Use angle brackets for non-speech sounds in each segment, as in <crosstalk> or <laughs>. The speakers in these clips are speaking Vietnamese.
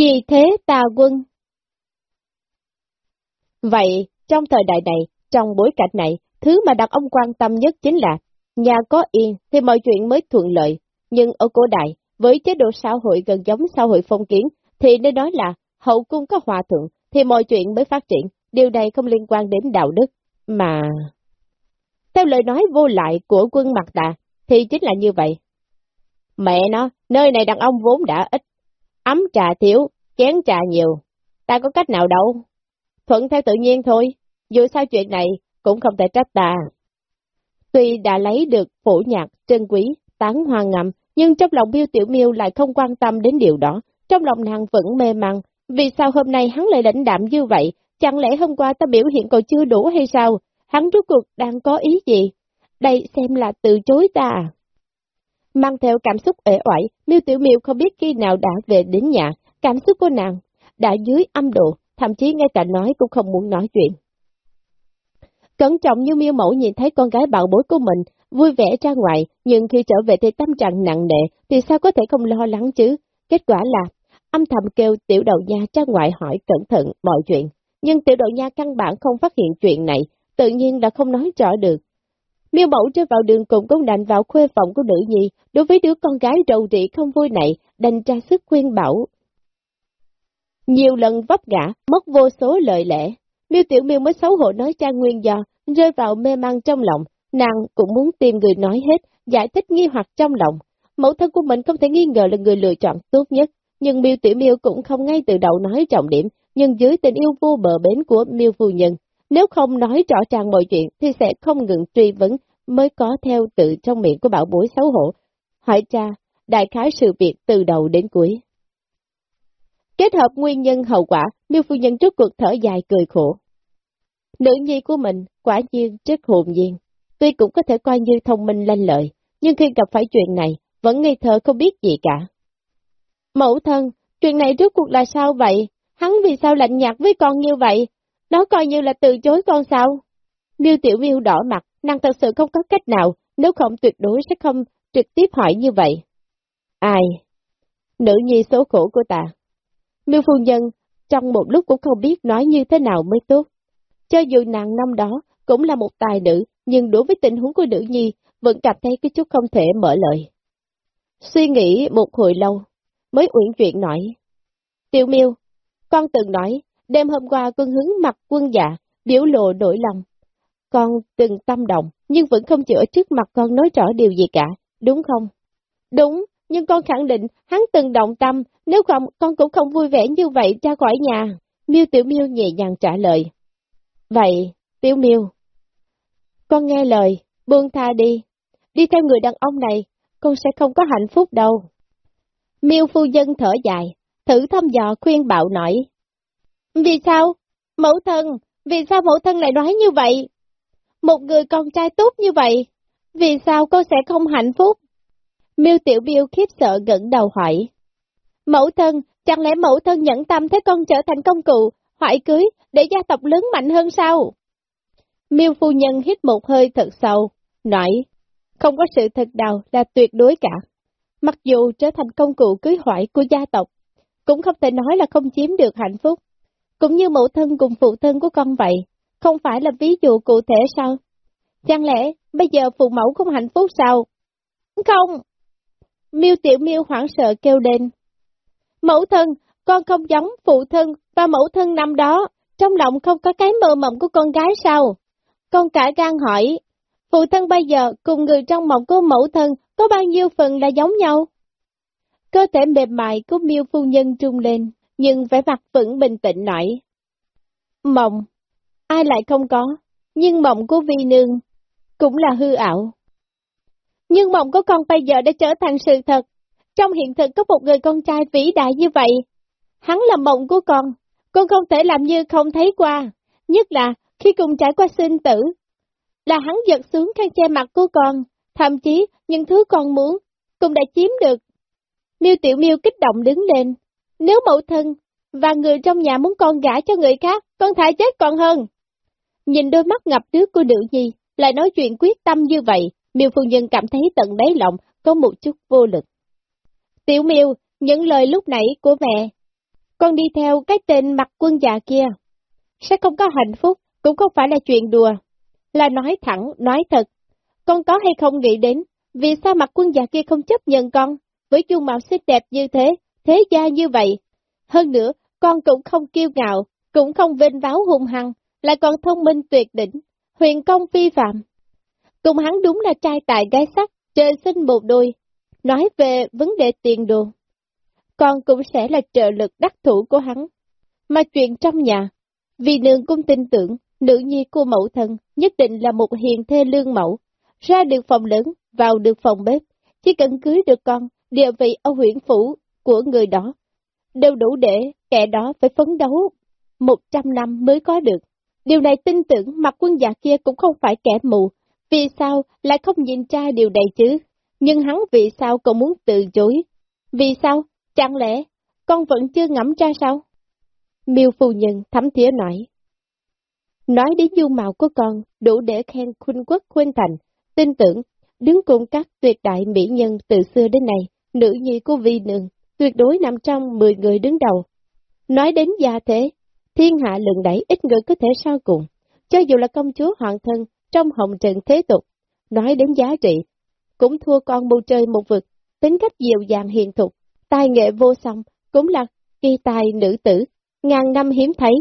Vì thế tà quân. Vậy, trong thời đại này, trong bối cảnh này, thứ mà đàn ông quan tâm nhất chính là nhà có yên thì mọi chuyện mới thuận lợi. Nhưng ở cổ đại, với chế độ xã hội gần giống xã hội phong kiến, thì nên nói là hậu cung có hòa thuận thì mọi chuyện mới phát triển. Điều này không liên quan đến đạo đức, mà... Theo lời nói vô lại của quân mặt tà, thì chính là như vậy. Mẹ nó, nơi này đàn ông vốn đã ít, ấm trà thiếu, chén trà nhiều, ta có cách nào đâu. Thuận theo tự nhiên thôi, dù sao chuyện này cũng không thể trách ta. Tuy đã lấy được phổ nhạc, trân quý, tán hoa ngầm, nhưng trong lòng miêu tiểu miêu lại không quan tâm đến điều đó, trong lòng nàng vẫn mê măng, vì sao hôm nay hắn lại lãnh đạm như vậy, chẳng lẽ hôm qua ta biểu hiện còn chưa đủ hay sao, hắn rốt cuộc đang có ý gì? Đây xem là từ chối ta à? Mang theo cảm xúc ể oải, miêu tiểu miêu không biết khi nào đã về đến nhà, cảm xúc của nàng đã dưới âm độ, thậm chí ngay cả nói cũng không muốn nói chuyện. Cẩn trọng như miêu mẫu nhìn thấy con gái bạo bối của mình, vui vẻ ra ngoài, nhưng khi trở về thì tâm trạng nặng nề, thì sao có thể không lo lắng chứ? Kết quả là, âm thầm kêu tiểu đầu nha ra ngoài hỏi cẩn thận mọi chuyện, nhưng tiểu đầu nha căn bản không phát hiện chuyện này, tự nhiên là không nói rõ được. Miêu mẫu rơi vào đường cùng công đành vào khuê phòng của nữ nhi, đối với đứa con gái rầu rĩ không vui này, đành ra sức khuyên bảo. Nhiều lần vấp ngã, mất vô số lời lẽ, miêu tiểu miêu mới xấu hổ nói cha nguyên do, rơi vào mê mang trong lòng, nàng cũng muốn tìm người nói hết, giải thích nghi hoặc trong lòng. Mẫu thân của mình không thể nghi ngờ là người lựa chọn tốt nhất, nhưng miêu tiểu miêu cũng không ngay từ đầu nói trọng điểm, nhưng dưới tình yêu vô bờ bến của miêu phu nhân, nếu không nói rõ ràng mọi chuyện thì sẽ không ngừng truy vấn mới có theo tự trong miệng của bảo bối xấu hổ. Hỏi cha, đại khái sự việc từ đầu đến cuối. Kết hợp nguyên nhân hậu quả, miêu phu nhân trước cuộc thở dài cười khổ. Nữ nhi của mình quả nhiên rất hồn nhiên, tuy cũng có thể coi như thông minh lanh lợi, nhưng khi gặp phải chuyện này, vẫn ngây thơ không biết gì cả. Mẫu thân, chuyện này trước cuộc là sao vậy? Hắn vì sao lạnh nhạt với con như vậy? Nó coi như là từ chối con sao? Miêu Tiểu Miêu đỏ mặt, nàng thật sự không có cách nào, nếu không tuyệt đối sẽ không trực tiếp hỏi như vậy. Ai? Nữ nhi số khổ của ta. Miêu phu nhân, trong một lúc cũng không biết nói như thế nào mới tốt. Cho dù nàng năm đó cũng là một tài nữ, nhưng đối với tình huống của nữ nhi, vẫn cảm thấy cái chút không thể mở lời. Suy nghĩ một hồi lâu, mới uyển chuyện nói. Tiểu miêu, con từng nói, đêm hôm qua quân hứng mặt quân dạ, biểu lộ đổi lòng. Con từng tâm động, nhưng vẫn không chịu ở trước mặt con nói rõ điều gì cả, đúng không? Đúng, nhưng con khẳng định hắn từng động tâm, nếu không con cũng không vui vẻ như vậy ra khỏi nhà. Miêu Tiểu Miêu nhẹ nhàng trả lời. Vậy, Tiểu Miêu, con nghe lời, buông tha đi, đi theo người đàn ông này, con sẽ không có hạnh phúc đâu. Miêu phu dân thở dài, thử thăm dò khuyên bạo nổi. Vì sao? Mẫu thân, vì sao mẫu thân lại nói như vậy? Một người con trai tốt như vậy, vì sao con sẽ không hạnh phúc? Miêu Tiểu Biêu khiếp sợ gẫn đầu hỏi. Mẫu thân, chẳng lẽ mẫu thân nhẫn tâm thấy con trở thành công cụ, hoại cưới, để gia tộc lớn mạnh hơn sao? Miêu phu nhân hít một hơi thật sâu, nói, không có sự thật nào là tuyệt đối cả. Mặc dù trở thành công cụ cưới hoại của gia tộc, cũng không thể nói là không chiếm được hạnh phúc. Cũng như mẫu thân cùng phụ thân của con vậy, không phải là ví dụ cụ thể sao? Chẳng lẽ bây giờ phụ mẫu không hạnh phúc sao? Không! Miêu tiểu miêu hoảng sợ kêu lên. Mẫu thân, con không giống phụ thân và mẫu thân năm đó, trong lòng không có cái mơ mộng của con gái sao? Con cả gan hỏi, phụ thân bây giờ cùng người trong mộng của mẫu thân có bao nhiêu phần là giống nhau? Cơ thể mềm mại của miêu phu nhân trung lên, nhưng vẻ mặt vẫn bình tĩnh nói. Mộng, ai lại không có, nhưng mộng của vi nương cũng là hư ảo. Nhưng mộng của con bây giờ đã trở thành sự thật. Trong hiện thực có một người con trai vĩ đại như vậy. Hắn là mộng của con, con không thể làm như không thấy qua. Nhất là khi cùng trải qua sinh tử, là hắn giật xuống khăn che mặt của con, thậm chí những thứ con muốn, cũng đã chiếm được. Miêu Tiểu Miêu kích động đứng lên, nếu mẫu thân và người trong nhà muốn con gả cho người khác, con thả chết còn hơn. Nhìn đôi mắt ngập nước của nữ nhi, lại nói chuyện quyết tâm như vậy, miêu phu nhân cảm thấy tận đáy lòng có một chút vô lực. Tiểu miêu, những lời lúc nãy của mẹ, con đi theo cái tên mặt quân già kia. Sẽ không có hạnh phúc, cũng không phải là chuyện đùa. Là nói thẳng, nói thật. Con có hay không nghĩ đến, vì sao mặt quân già kia không chấp nhận con, với dung mạo xinh đẹp như thế, thế gia như vậy. Hơn nữa, con cũng không kiêu ngạo, cũng không vinh váo hung hăng, lại còn thông minh tuyệt đỉnh, huyền công phi phạm. Cùng hắn đúng là trai tài gái sắc, trời sinh một đôi. Nói về vấn đề tiền đồ, con cũng sẽ là trợ lực đắc thủ của hắn. Mà chuyện trong nhà, vì nương cũng tin tưởng, nữ nhi của mẫu thân nhất định là một hiền thê lương mẫu, ra được phòng lớn, vào được phòng bếp, chỉ cần cưới được con, địa vị ở huyện phủ của người đó, đều đủ để kẻ đó phải phấn đấu một trăm năm mới có được. Điều này tin tưởng mặt quân già kia cũng không phải kẻ mù, vì sao lại không nhìn ra điều này chứ? Nhưng hắn vì sao còn muốn từ chối? Vì sao? Chẳng lẽ con vẫn chưa ngẫm ra sao? Miêu phu nhân thấm thía nói. Nói đến dung mạo của con đủ để khen khuynh quốc khuynh thành, tin tưởng, đứng cùng các tuyệt đại mỹ nhân từ xưa đến nay, nữ nhi của vi nương, tuyệt đối nằm trong 10 người đứng đầu. Nói đến gia thế, thiên hạ lừng đẩy ít người có thể sao cùng, cho dù là công chúa hoàng thân trong hồng trần thế tục, nói đến giá trị, cũng thua con bầu trời một vực, tính cách dịu dàng hiền thục, tài nghệ vô song, cũng là kỳ tài nữ tử, ngàn năm hiếm thấy.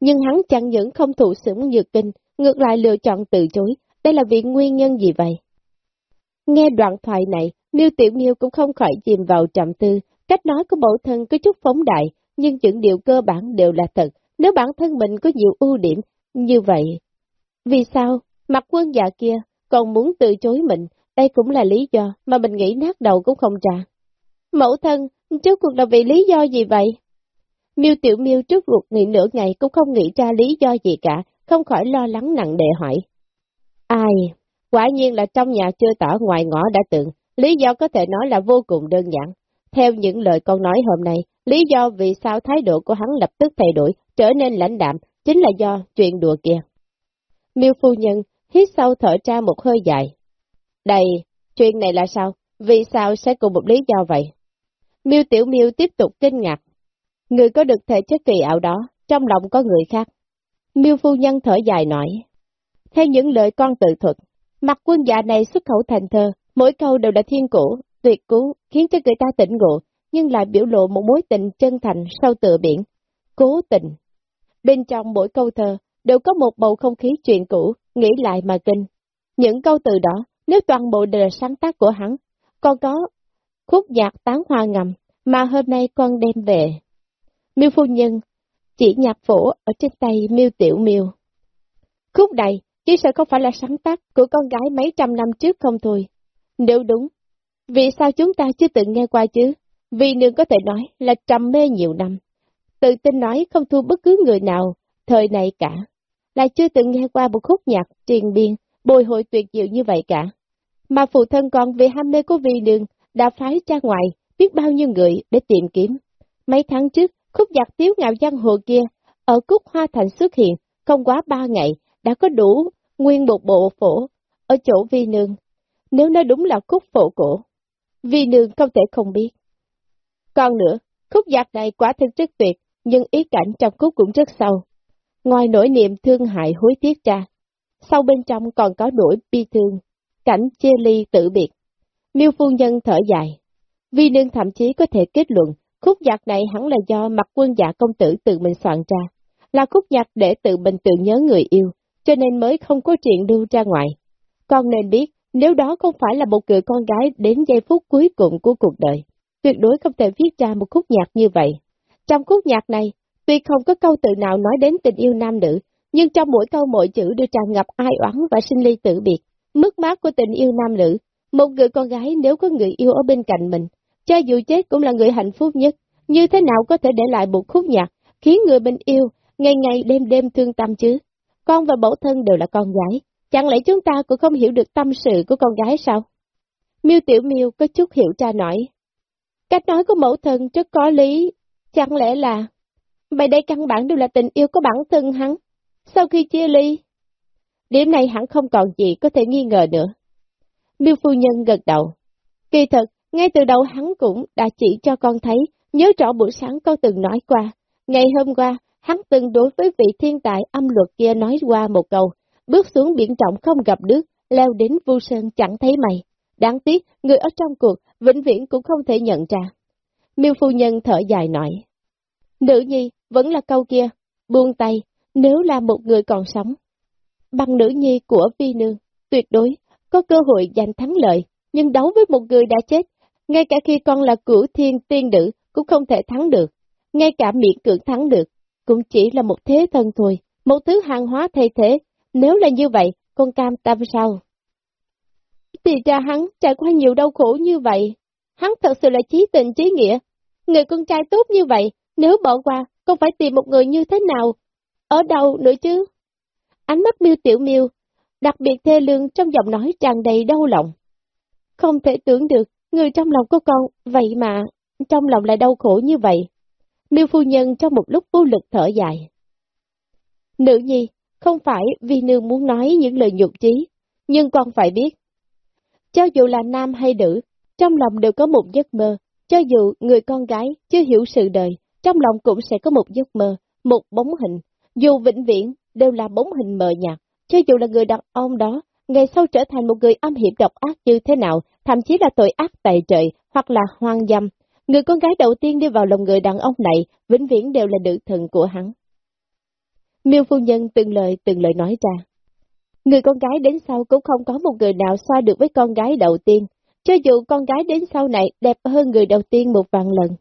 Nhưng hắn chẳng những không thụ sủng nhược kinh, ngược lại lựa chọn từ chối, đây là vì nguyên nhân gì vậy? Nghe đoạn thoại này, Miêu Tiểu Miêu cũng không khỏi chìm vào trầm tư, cách nói của mẫu thân có chút phóng đại, nhưng những điều cơ bản đều là thật, nếu bản thân mình có nhiều ưu điểm như vậy. Vì sao, mặt quân già kia còn muốn từ chối mình, đây cũng là lý do mà mình nghĩ nát đầu cũng không trả. Mẫu thân, trước cuộc là vì lý do gì vậy? Miêu Tiểu Miêu trước cuộc nghỉ nửa ngày cũng không nghĩ ra lý do gì cả, không khỏi lo lắng nặng đề hỏi. Ai? Quả nhiên là trong nhà chưa tỏ ngoài ngõ đã tượng, lý do có thể nói là vô cùng đơn giản. Theo những lời con nói hôm nay, lý do vì sao thái độ của hắn lập tức thay đổi, trở nên lãnh đạm, chính là do chuyện đùa kia. Miêu phu nhân hít sâu thở ra một hơi dài. Đây, chuyện này là sao? Vì sao sẽ cùng một lý do vậy? Miêu Tiểu Miêu tiếp tục kinh ngạc. Người có được thể chất kỳ ảo đó, trong lòng có người khác. Miêu phu nhân thở dài nói. Theo những lời con tự thuật, mặt quân già này xuất khẩu thành thơ, mỗi câu đều là thiên cổ, tuyệt cú, khiến cho người ta tỉnh ngộ, nhưng lại biểu lộ một mối tình chân thành sâu tựa biển. Cố tình. Bên trong mỗi câu thơ, đều có một bầu không khí chuyện cũ, nghĩ lại mà kinh. Những câu từ đó, nếu toàn bộ đều là sáng tác của hắn, còn có khúc nhạc tán hoa ngầm mà hôm nay con đem về. Miêu phu nhân chỉ nhạc phổ ở trên tay miêu tiểu miêu. Khúc này chỉ sợ không phải là sáng tác của con gái mấy trăm năm trước không thôi. Nếu đúng, vì sao chúng ta chưa từng nghe qua chứ? Vì nương có thể nói là trầm mê nhiều năm. Tự tin nói không thua bất cứ người nào, thời này cả. lại chưa từng nghe qua một khúc nhạc truyền biên, bồi hồi tuyệt diệu như vậy cả. Mà phụ thân con vì ham mê của vi nương đã phái ra ngoài biết bao nhiêu người để tìm kiếm. Mấy tháng trước, khúc giặc tiếu ngạo giang hồ kia, ở Cúc Hoa Thành xuất hiện, không quá ba ngày, đã có đủ nguyên một bộ phổ ở chỗ vi nương. Nếu nó đúng là khúc phổ cổ, vi nương không thể không biết. Còn nữa, khúc giặc này quả thực rất tuyệt, nhưng ý cảnh trong khúc cũng rất sâu. Ngoài nỗi niệm thương hại hối tiếc ra, sau bên trong còn có nỗi bi thương, cảnh chia ly tự biệt. Miêu phu nhân thở dài. Vi nương thậm chí có thể kết luận, khúc nhạc này hẳn là do mặt quân dạ công tử tự mình soạn ra, là khúc nhạc để tự mình tự nhớ người yêu, cho nên mới không có chuyện lưu ra ngoài. Con nên biết, nếu đó không phải là một người con gái đến giây phút cuối cùng của cuộc đời, tuyệt đối không thể viết ra một khúc nhạc như vậy. Trong khúc nhạc này, tuy không có câu từ nào nói đến tình yêu nam nữ, nhưng trong mỗi câu mỗi chữ đều tràn ngập ai oán và sinh ly tử biệt, mất mát của tình yêu nam nữ, một người con gái nếu có người yêu ở bên cạnh mình, cho dù chết cũng là người hạnh phúc nhất, như thế nào có thể để lại một khúc nhạc, khiến người bên yêu, ngày ngày đêm đêm thương tâm chứ? Con và mẫu thân đều là con gái, chẳng lẽ chúng ta cũng không hiểu được tâm sự của con gái sao? Miêu Tiểu Miêu có chút hiểu cha nói. Cách nói của mẫu thân rất có lý, chẳng lẽ là... Vậy đây căn bản đều là tình yêu của bản thân hắn. Sau khi chia ly, điểm này hẳn không còn gì có thể nghi ngờ nữa. Miêu phu nhân gật đầu. Kỳ thật, ngay từ đầu hắn cũng đã chỉ cho con thấy nhớ rõ buổi sáng con từng nói qua, ngày hôm qua, hắn từng đối với vị thiên tài âm luật kia nói qua một câu, bước xuống biển trọng không gặp nước, leo đến vu sơn chẳng thấy mày. Đáng tiếc, người ở trong cuộc, vĩnh viễn cũng không thể nhận ra. Miêu phu nhân thở dài nói. Nữ nhi, vẫn là câu kia, buông tay, nếu là một người còn sống. Bằng nữ nhi của vi nương, tuyệt đối, có cơ hội giành thắng lợi, nhưng đấu với một người đã chết, ngay cả khi con là cửu thiên tiên nữ, cũng không thể thắng được. Ngay cả miệng cưỡng thắng được, cũng chỉ là một thế thân thôi, một thứ hàng hóa thay thế. Nếu là như vậy, con cam tâm sao? Thì ra hắn trải qua nhiều đau khổ như vậy. Hắn thật sự là trí tình trí nghĩa. Người con trai tốt như vậy, nếu bỏ qua, con phải tìm một người như thế nào? Ở đâu nữa chứ? Ánh mắt miêu tiểu miêu, đặc biệt thê lương trong giọng nói tràn đầy đau lòng. Không thể tưởng được, người trong lòng của con, vậy mà, trong lòng lại đau khổ như vậy. Miêu phu nhân trong một lúc vô lực thở dài. Nữ nhi, không phải vì nương muốn nói những lời nhục trí, nhưng con phải biết. Cho dù là nam hay nữ, trong lòng đều có một giấc mơ, cho dù người con gái chưa hiểu sự đời, trong lòng cũng sẽ có một giấc mơ, một bóng hình, dù vĩnh viễn đều là bóng hình mờ nhạt, cho dù là người đàn ông đó, ngày sau trở thành một người âm hiểm độc ác như thế nào, thậm chí là tội ác tày trời, hoặc là hoang dâm, người con gái đầu tiên đi vào lòng người đàn ông này, vĩnh viễn đều là nữ thần của hắn. Miêu phu nhân từng lời từng lời nói ra. Người con gái đến sau cũng không có một người nào so được với con gái đầu tiên, cho dù con gái đến sau này đẹp hơn người đầu tiên một vạn lần.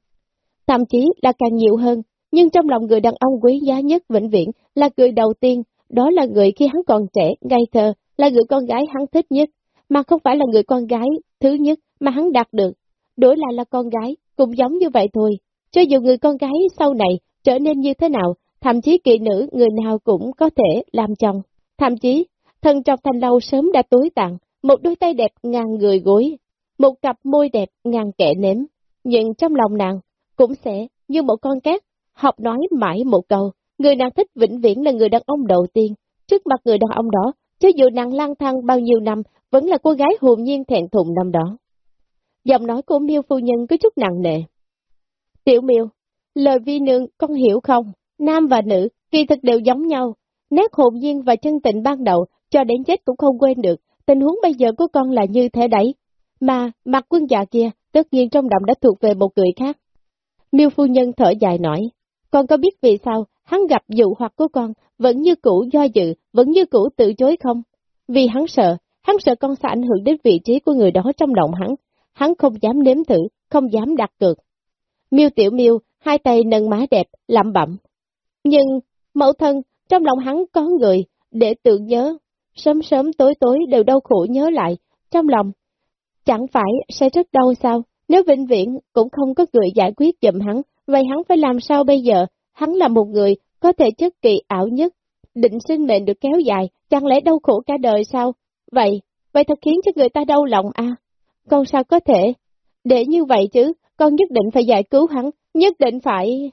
Thậm chí là càng nhiều hơn, nhưng trong lòng người đàn ông quý giá nhất vĩnh viễn là người đầu tiên, đó là người khi hắn còn trẻ, ngây thơ, là người con gái hắn thích nhất, mà không phải là người con gái thứ nhất mà hắn đạt được. Đổi lại là con gái, cũng giống như vậy thôi. Cho dù người con gái sau này trở nên như thế nào, thậm chí kỵ nữ người nào cũng có thể làm chồng. Thậm chí, thân trọc thanh lâu sớm đã tối tặng, một đôi tay đẹp ngàn người gối, một cặp môi đẹp ngàn kẻ nếm. Nhưng trong lòng nàng, cũng sẽ như một con cát, học nói mãi một câu, người nàng thích vĩnh viễn là người đàn ông đầu tiên. Trước mặt người đàn ông đó, cho dù nàng lang thang bao nhiêu năm, vẫn là cô gái hồn nhiên thẹn thùng năm đó. Giọng nói của miêu phu nhân có chút nặng nề. Tiểu miêu, lời vi nương con hiểu không? Nam và nữ, kỳ thực đều giống nhau. Nét hồn nhiên và chân tình ban đầu, cho đến chết cũng không quên được. Tình huống bây giờ của con là như thế đấy. Mà, mặt quân già kia, tất nhiên trong động đã thuộc về một người khác. Miêu phu nhân thở dài nói, con có biết vì sao hắn gặp dụ hoặc của con vẫn như cũ do dự, vẫn như cũ từ chối không? Vì hắn sợ, hắn sợ con sẽ ảnh hưởng đến vị trí của người đó trong lòng hắn, hắn không dám nếm thử, không dám đặt cược. Miêu tiểu miêu, hai tay nâng má đẹp, lẩm bẩm. Nhưng, mẫu thân, trong lòng hắn có người, để tưởng nhớ, sớm sớm tối tối đều đau khổ nhớ lại, trong lòng. Chẳng phải sẽ rất đau sao, nếu vĩnh viễn cũng không có người giải quyết giùm hắn, vậy hắn phải làm sao bây giờ? Hắn là một người có thể chất kỳ ảo nhất, định sinh mệnh được kéo dài, chẳng lẽ đau khổ cả đời sao? Vậy, vậy thật khiến cho người ta đau lòng à? Con sao có thể? Để như vậy chứ, con nhất định phải giải cứu hắn, nhất định phải...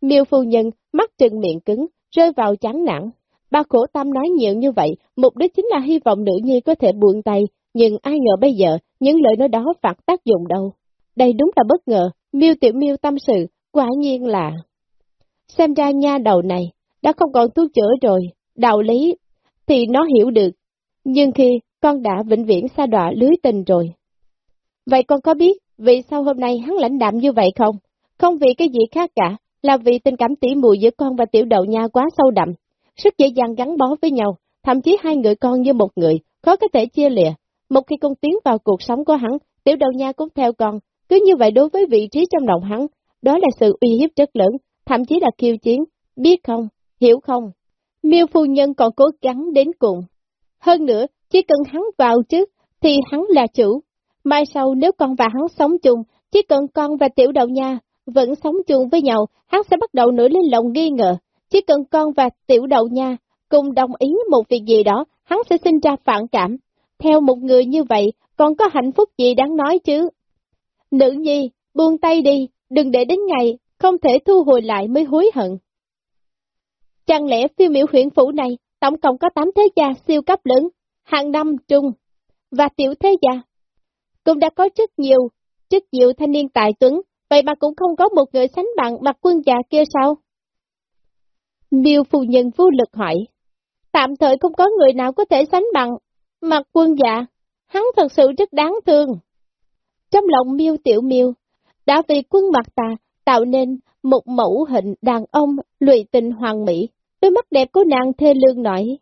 Miêu phu nhân, trừng miệng cứng, rơi vào chán nản. Ba khổ tâm nói nhiều như vậy, mục đích chính là hy vọng nữ nhi có thể buông tay, nhưng ai ngờ bây giờ, những lời nói đó phạt tác dụng đâu. Đây đúng là bất ngờ, miêu tiểu miêu tâm sự, quả nhiên là... Xem ra nha đầu này, đã không còn thuốc chữa rồi, đạo lý, thì nó hiểu được. Nhưng khi con đã vĩnh viễn xa đọa lưới tình rồi. Vậy con có biết vì sao hôm nay hắn lãnh đạm như vậy không? Không vì cái gì khác cả, là vì tình cảm tỉ mùi giữa con và tiểu đậu nha quá sâu đậm, rất dễ dàng gắn bó với nhau, thậm chí hai người con như một người, khó có thể chia lìa. Một khi con tiến vào cuộc sống của hắn, tiểu đậu nha cũng theo con, cứ như vậy đối với vị trí trong lòng hắn, đó là sự uy hiếp rất lớn, thậm chí là khiêu chiến, biết không, hiểu không? Miêu phu nhân còn cố gắng đến cùng. Hơn nữa, chỉ cần hắn vào trước, thì hắn là chủ. Mai sau nếu con và hắn sống chung, chỉ cần con và tiểu đậu nha vẫn sống chung với nhau, hắn sẽ bắt đầu nổi lên lòng nghi ngờ. Chỉ cần con và tiểu đậu nha cùng đồng ý một việc gì đó, hắn sẽ sinh ra phản cảm. Theo một người như vậy, còn có hạnh phúc gì đáng nói chứ? Nữ nhi, buông tay đi, đừng để đến ngày, không thể thu hồi lại mới hối hận. Chẳng lẽ phiêu miểu huyện phủ này, tổng cộng có 8 thế gia siêu cấp lớn, hàng năm trung, và tiểu thế gia, cũng đã có rất nhiều, rất nhiều thanh niên tài tuấn, vậy mà cũng không có một người sánh bằng mặt quân già kia sao? Miêu phu nhân vô lực hỏi, tạm thời không có người nào có thể sánh bằng mặt quân già. hắn thật sự rất đáng thương. Trong lòng miêu tiểu miêu, đã vì quân mặt tà tạo nên một mẫu hình đàn ông lụy tình hoàng mỹ, đôi mắt đẹp của nàng thê lương nổi.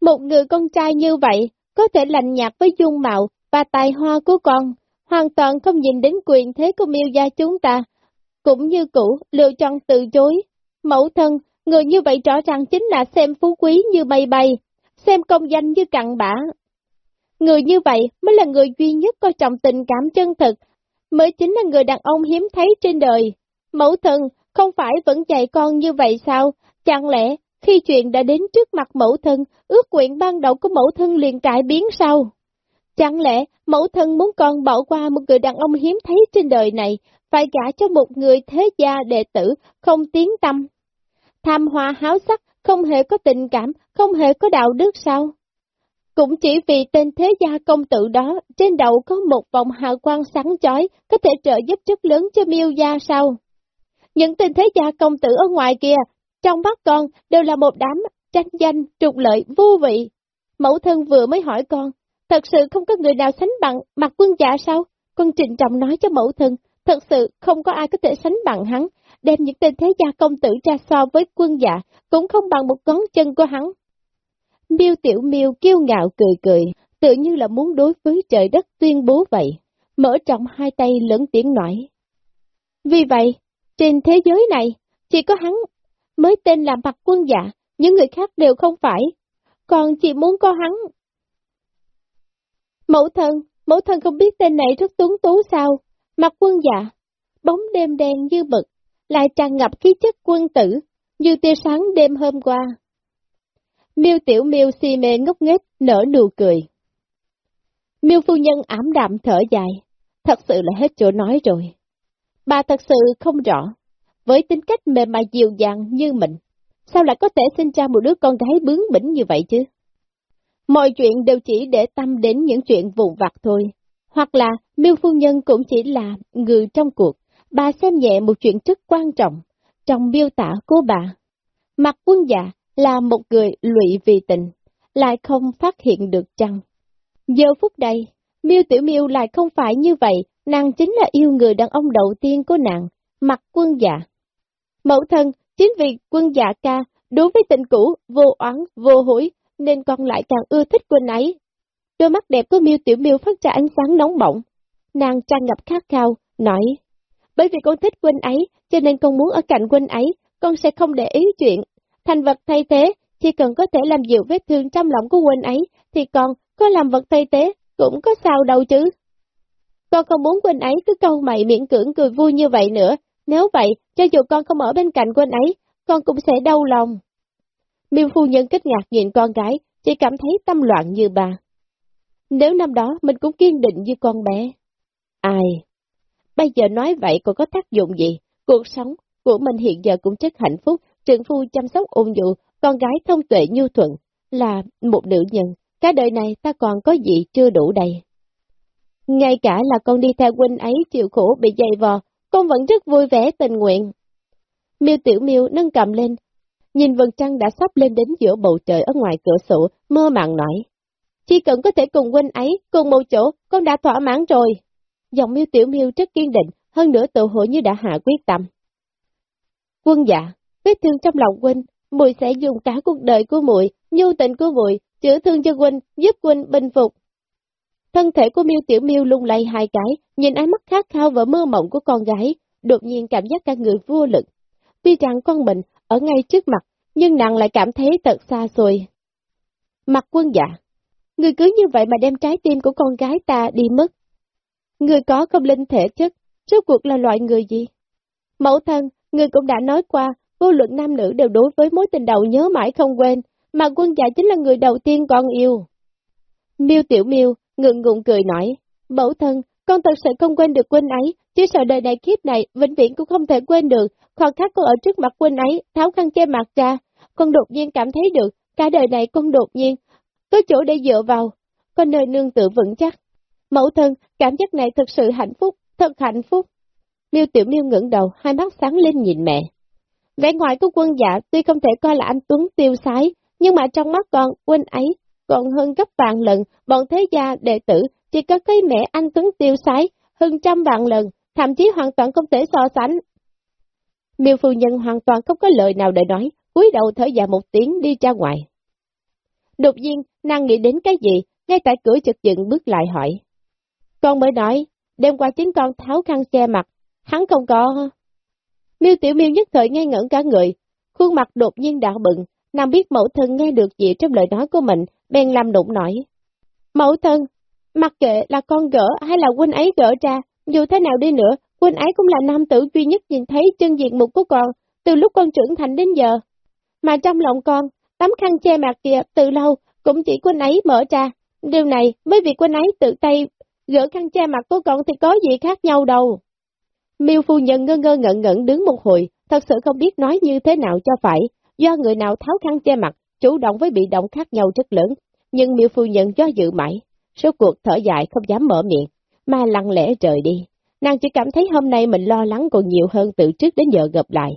Một người con trai như vậy, có thể lành nhạt với dung mạo và tài hoa của con, hoàn toàn không nhìn đến quyền thế của miêu gia chúng ta, cũng như cũ lựa chọn từ chối. Mẫu thân, người như vậy rõ ràng chính là xem phú quý như mây bay, xem công danh như cặn bã. Người như vậy mới là người duy nhất có trọng tình cảm chân thực, mới chính là người đàn ông hiếm thấy trên đời. Mẫu thân, không phải vẫn dạy con như vậy sao? Chẳng lẽ, khi chuyện đã đến trước mặt mẫu thân, ước nguyện ban đầu của mẫu thân liền cải biến sao? Chẳng lẽ, mẫu thân muốn con bỏ qua một người đàn ông hiếm thấy trên đời này, phải gả cho một người thế gia đệ tử, không tiếng tâm? Tham hoa háo sắc, không hề có tình cảm, không hề có đạo đức sao? Cũng chỉ vì tên thế gia công tử đó, trên đầu có một vòng hào quang sáng chói, có thể trợ giúp rất lớn cho miêu gia sao? Những tên thế gia công tử ở ngoài kia, trong mắt con đều là một đám tranh danh, trục lợi, vô vị. Mẫu thân vừa mới hỏi con, thật sự không có người nào sánh bằng mặt quân dạ sao? Con trịnh trọng nói cho mẫu thân, thật sự không có ai có thể sánh bằng hắn, đem những tên thế gia công tử ra so với quân dạ, cũng không bằng một ngón chân của hắn. Miêu Tiểu Miêu kiêu ngạo cười cười, tự như là muốn đối với trời đất tuyên bố vậy, mở trọng hai tay lớn tiếng nói. Vì vậy, trên thế giới này, chỉ có hắn mới tên là mặt quân dạ, những người khác đều không phải, còn chỉ muốn có hắn. Mẫu thân, mẫu thân không biết tên này rất tuấn tú sao, mặt quân dạ, bóng đêm đen như mực, lại tràn ngập khí chất quân tử, như tia sáng đêm hôm qua. Miêu tiểu miêu si mê ngốc nghếch nở nụ cười. Miêu phu nhân ảm đạm thở dài, thật sự là hết chỗ nói rồi. Bà thật sự không rõ, với tính cách mềm mại dịu dàng như mình, sao lại có thể sinh ra một đứa con gái bướng bỉnh như vậy chứ? Mọi chuyện đều chỉ để tâm đến những chuyện vụn vặt thôi, hoặc là miêu phu nhân cũng chỉ là người trong cuộc, bà xem nhẹ một chuyện rất quan trọng trong miêu tả của bà. Mặt quân dạ là một người lụy vì tình, lại không phát hiện được chăng. Giờ phút đây, miêu tiểu miêu lại không phải như vậy, nàng chính là yêu người đàn ông đầu tiên của nàng, mặt quân dạ. Mẫu thân, chính vì quân dạ ca, đối với tình cũ, vô oán, vô hối, nên con lại càng ưa thích quân ấy. Đôi mắt đẹp của miêu tiểu miêu phát ra ánh sáng nóng bỏng. Nàng tràn ngập khát khao, nói, bởi vì con thích quân ấy, cho nên con muốn ở cạnh quân ấy, con sẽ không để ý chuyện. Thành vật thay thế, chỉ cần có thể làm dịu vết thương trong lòng của quân ấy, thì con có làm vật thay thế, cũng có sao đâu chứ. Con không muốn quân ấy cứ câu mày miễn cưỡng cười vui như vậy nữa, nếu vậy, cho dù con không ở bên cạnh quên ấy, con cũng sẽ đau lòng. Miêu phu nhân kích ngạc nhìn con gái, chỉ cảm thấy tâm loạn như bà. Nếu năm đó mình cũng kiên định như con bé. Ai? Bây giờ nói vậy còn có tác dụng gì? Cuộc sống của mình hiện giờ cũng rất hạnh phúc, trượng phu chăm sóc ôn dụ, con gái thông tuệ nhu thuận, là một nữ nhân, cả đời này ta còn có gì chưa đủ đầy? Ngay cả là con đi theo huynh ấy chịu khổ bị dày vò, con vẫn rất vui vẻ tình nguyện. Miêu Tiểu Miêu nâng cầm lên, nhìn vầng trăng đã sắp lên đến giữa bầu trời ở ngoài cửa sổ, mơ màng nói. Chỉ cần có thể cùng huynh ấy, cùng một chỗ, con đã thỏa mãn rồi. Giọng Miêu Tiểu Miêu rất kiên định, hơn nữa tự hội như đã hạ quyết tâm. Quân dạ, vết thương trong lòng huynh, muội sẽ dùng cả cuộc đời của muội, nhu tình của muội, chữa thương cho huynh, giúp huynh bình phục. Thân thể của Miêu Tiểu Miêu lung lay hai cái, nhìn ánh mắt khát khao và mơ mộng của con gái, đột nhiên cảm giác cả người vô lực. Tuy rằng con mình ở ngay trước mặt, nhưng nàng lại cảm thấy thật xa xôi. Mặt quân dạ, người cứ như vậy mà đem trái tim của con gái ta đi mất. Người có không linh thể chất, Trước cuộc là loại người gì? Mẫu thân, người cũng đã nói qua, vô luận nam nữ đều đối với mối tình đầu nhớ mãi không quên, mà quân dạ chính là người đầu tiên con yêu. Miêu Tiểu Miêu ngượng ngùng cười nói, mẫu thân, con thật sự không quên được quân ấy, chứ sợ đời này kiếp này, vĩnh viễn cũng không thể quên được, Khoảng khắc con ở trước mặt quân ấy, tháo khăn che mặt ra, con đột nhiên cảm thấy được, cả đời này con đột nhiên, có chỗ để dựa vào, có nơi nương tự vững chắc. Mẫu thân, cảm giác này thật sự hạnh phúc, thật hạnh phúc. Miêu Tiểu Miêu ngẩng đầu, hai mắt sáng lên nhìn mẹ. Vẻ ngoài của quân dạ tuy không thể coi là anh Tuấn tiêu sái, nhưng mà trong mắt con, quân ấy còn hơn gấp vạn lần, bọn thế gia đệ tử chỉ có cái mẹ anh Tuấn tiêu sái hơn trăm vạn lần, thậm chí hoàn toàn không thể so sánh. Miêu phu nhân hoàn toàn không có lời nào để nói, cúi đầu thở dài một tiếng đi ra ngoài. Đột nhiên, nàng nghĩ đến cái gì, ngay tại cửa chật dựng bước lại hỏi. Con mới nói, đêm qua chính con tháo khăn che mặt, hắn không có. Miêu tiểu miêu nhất thời ngây ngẩn cả người, khuôn mặt đột nhiên đỏ bừng, nàng biết mẫu thân nghe được gì trong lời nói của mình, bèn làm nụng nổi. Mẫu thân, mặc kệ là con gỡ hay là huynh ấy gỡ ra, dù thế nào đi nữa, huynh ấy cũng là nam tử duy nhất nhìn thấy chân diện mục của con, từ lúc con trưởng thành đến giờ. Mà trong lòng con, tấm khăn che mặt kia từ lâu cũng chỉ huynh ấy mở ra, điều này mới vì huynh ấy tự tay gỡ khăn che mặt của con thì có gì khác nhau đâu. Miêu phu nhân ngơ ngơ ngẩn ngẩn đứng một hồi, thật sự không biết nói như thế nào cho phải, do người nào tháo khăn che mặt, chủ động với bị động khác nhau rất lớn, nhưng miêu phu nhân do dự mãi, số cuộc thở dài không dám mở miệng, mà lặng lẽ rời đi. Nàng chỉ cảm thấy hôm nay mình lo lắng còn nhiều hơn từ trước đến giờ gặp lại.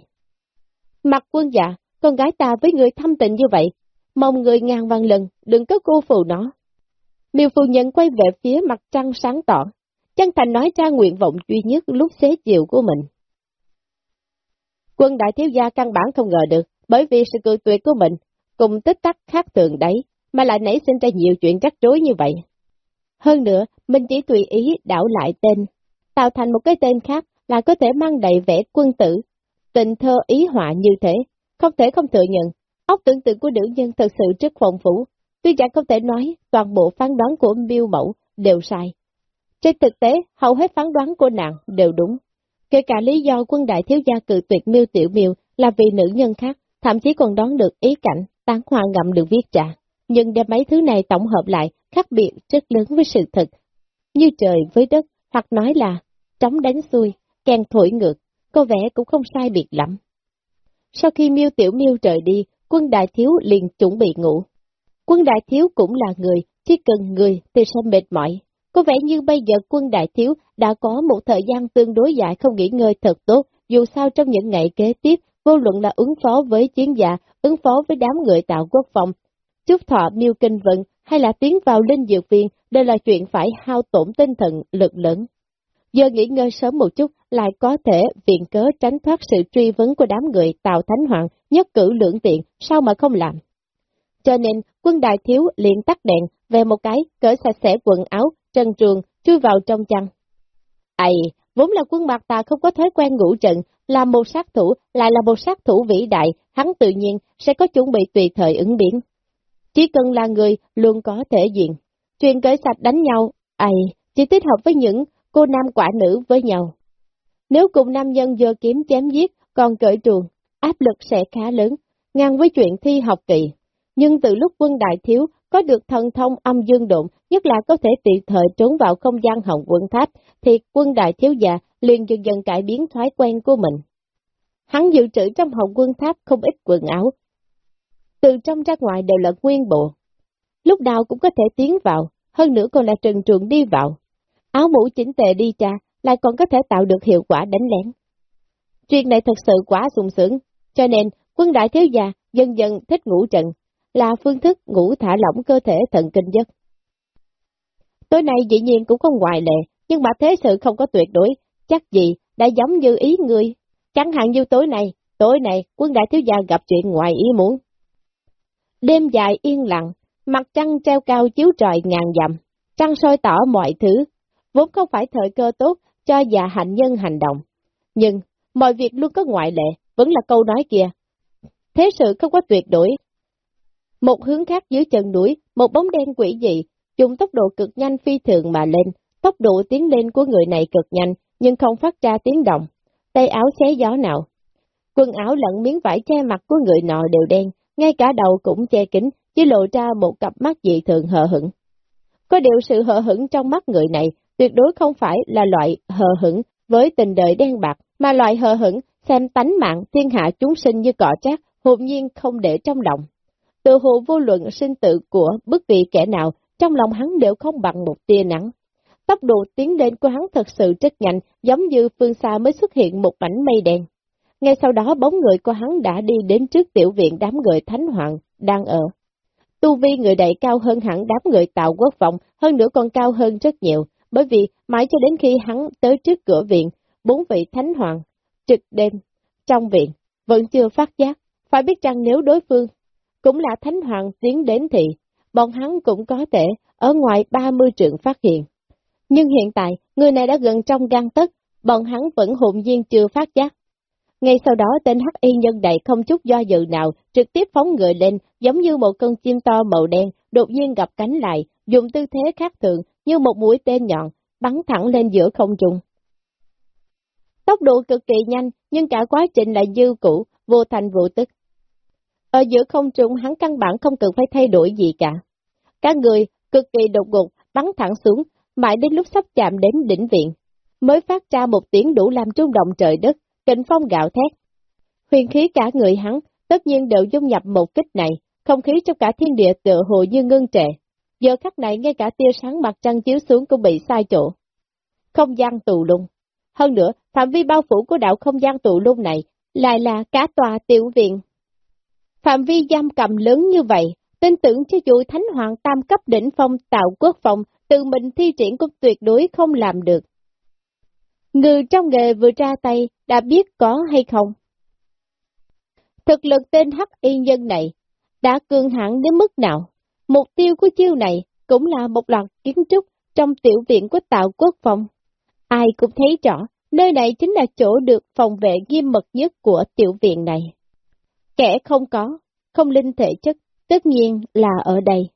Mặt quân dạ, con gái ta với người thâm tình như vậy, mong người ngàn văn lần, đừng có cô phù nó. Miêu phu nhân quay về phía mặt trăng sáng tỏ, chân thành nói ra nguyện vọng duy nhất lúc xế chiều của mình. Quân đại thiếu gia căn bản không ngờ được, bởi vì sự cự tuyệt của mình, cùng tích tắc khác thường đấy, mà lại nảy sinh ra nhiều chuyện rắc rối như vậy. Hơn nữa, mình chỉ tùy ý đảo lại tên, tạo thành một cái tên khác là có thể mang đầy vẻ quân tử. Tình thơ ý họa như thế, không thể không thừa nhận, óc tưởng tượng của nữ nhân thật sự rất phong phú. Tuy chẳng không thể nói toàn bộ phán đoán của miêu mẫu đều sai. Trên thực tế, hầu hết phán đoán của nàng đều đúng. Kể cả lý do quân đại thiếu gia cự tuyệt miêu tiểu miêu là vì nữ nhân khác, thậm chí còn đoán được ý cảnh, tán hoa ngậm được viết trả. Nhưng đem mấy thứ này tổng hợp lại, khác biệt rất lớn với sự thật. Như trời với đất, hoặc nói là trống đánh xuôi, kèn thổi ngược, có vẻ cũng không sai biệt lắm. Sau khi miêu tiểu miêu trời đi, quân đại thiếu liền chuẩn bị ngủ. Quân đại thiếu cũng là người, chỉ cần người thì sẽ mệt mỏi. Có vẻ như bây giờ quân đại thiếu đã có một thời gian tương đối dài không nghỉ ngơi thật tốt, dù sao trong những ngày kế tiếp, vô luận là ứng phó với chiến giả, ứng phó với đám người tạo quốc phòng, chúc thọ miêu kinh vận hay là tiến vào linh dược viên đều là chuyện phải hao tổn tinh thần lực lớn. Giờ nghỉ ngơi sớm một chút lại có thể viện cớ tránh thoát sự truy vấn của đám người Tào Thánh Hoàng nhất cử lưỡng tiện, sao mà không làm. Cho nên quân đại thiếu liền tắt đèn, về một cái, cởi sạch sẽ quần áo, trần trường, chui vào trong chăn. Ây, vốn là quân mặt ta không có thói quen ngủ trận, là một sát thủ, lại là một sát thủ vĩ đại, hắn tự nhiên sẽ có chuẩn bị tùy thời ứng biến. Chỉ cần là người luôn có thể diện. Chuyện cởi sạch đánh nhau, ây, chỉ tích hợp với những cô nam quả nữ với nhau. Nếu cùng nam nhân vừa kiếm chém giết, còn cởi trường, áp lực sẽ khá lớn, ngang với chuyện thi học kỳ. Nhưng từ lúc quân đại thiếu có được thần thông âm dương độn, nhất là có thể tùy thời trốn vào không gian hồng quân tháp, thì quân đại thiếu già liền dần dần cải biến thói quen của mình. Hắn dự trữ trong hồng quân tháp không ít quần áo, từ trong ra ngoài đều là nguyên bộ. Lúc nào cũng có thể tiến vào, hơn nữa còn là trần truồng đi vào. Áo mũ chỉnh tề đi cha, lại còn có thể tạo được hiệu quả đánh lén. Chuyện này thật sự quá sung sướng, cho nên quân đại thiếu già dần dần thích ngủ trận, là phương thức ngủ thả lỏng cơ thể thần kinh giấc. Tối nay dĩ nhiên cũng không ngoại lệ, nhưng mà thế sự không có tuyệt đối, chắc gì đã giống như ý người. Chẳng hạn như tối nay, tối nay quân đại thiếu gia gặp chuyện ngoài ý muốn. Đêm dài yên lặng, mặt trăng treo cao chiếu trời ngàn dặm, trăng soi tỏ mọi thứ, vốn không phải thời cơ tốt cho già hạnh nhân hành động. Nhưng, mọi việc luôn có ngoại lệ, vẫn là câu nói kia. Thế sự không có tuyệt đối. Một hướng khác dưới chân núi, một bóng đen quỷ dị, dùng tốc độ cực nhanh phi thường mà lên. Tốc độ tiến lên của người này cực nhanh, nhưng không phát ra tiếng động. Tay áo xé gió nào. Quần áo lẫn miếng vải che mặt của người nọ đều đen, ngay cả đầu cũng che kính, chỉ lộ ra một cặp mắt dị thường hờ hững. Có điều sự hờ hững trong mắt người này tuyệt đối không phải là loại hờ hững với tình đời đen bạc, mà loại hờ hững xem tánh mạng thiên hạ chúng sinh như cỏ chát, hồn nhiên không để trong lòng. Tự hồ vô luận sinh tự của bất kỳ kẻ nào, trong lòng hắn đều không bằng một tia nắng. tốc độ tiến lên của hắn thật sự rất nhanh, giống như phương xa mới xuất hiện một mảnh mây đen. Ngay sau đó bóng người của hắn đã đi đến trước tiểu viện đám người thánh hoàng đang ở. Tu vi người đại cao hơn hẳn đám người tạo quốc vọng, hơn nữa còn cao hơn rất nhiều, bởi vì mãi cho đến khi hắn tới trước cửa viện, bốn vị thánh hoàng, trực đêm, trong viện, vẫn chưa phát giác, phải biết rằng nếu đối phương cũng là thánh hoàng tiến đến thì, bọn hắn cũng có thể ở ngoài 30 trượng phát hiện. Nhưng hiện tại, người này đã gần trong gan tất, bọn hắn vẫn hồn nhiên chưa phát giác. Ngay sau đó tên hắc y nhân đại không chút do dự nào, trực tiếp phóng người lên, giống như một con chim to màu đen, đột nhiên gặp cánh lại, dùng tư thế khác thường, như một mũi tên nhọn, bắn thẳng lên giữa không trung. Tốc độ cực kỳ nhanh, nhưng cả quá trình là dư cũ, vô thành vô tức. Ở giữa không trung hắn căn bản không cần phải thay đổi gì cả. Các người cực kỳ đột ngột, bắn thẳng xuống, mãi đến lúc sắp chạm đến đỉnh viện, mới phát ra một tiếng đủ làm trung động trời đất, kình phong gạo thét. Huyền khí cả người hắn, tất nhiên đều dung nhập một kích này, không khí trong cả thiên địa tựa hồ như ngưng trệ. Giờ khắc này ngay cả tia sáng mặt trăng chiếu xuống cũng bị sai chỗ. Không gian tù lung. Hơn nữa, phạm vi bao phủ của đạo không gian tù lung này lại là cả tòa tiểu viện. Phạm vi giam cầm lớn như vậy, tin tưởng cho dù Thánh Hoàng Tam cấp đỉnh phong tạo quốc phòng, tự mình thi triển cũng tuyệt đối không làm được. Người trong nghề vừa ra tay đã biết có hay không. Thực lực tên hắc y nhân này đã cường hãn đến mức nào? Mục tiêu của chiêu này cũng là một loạt kiến trúc trong tiểu viện của tạo quốc phòng. Ai cũng thấy rõ, nơi này chính là chỗ được phòng vệ nghiêm mật nhất của tiểu viện này. Kẻ không có, không linh thể chất, tất nhiên là ở đây.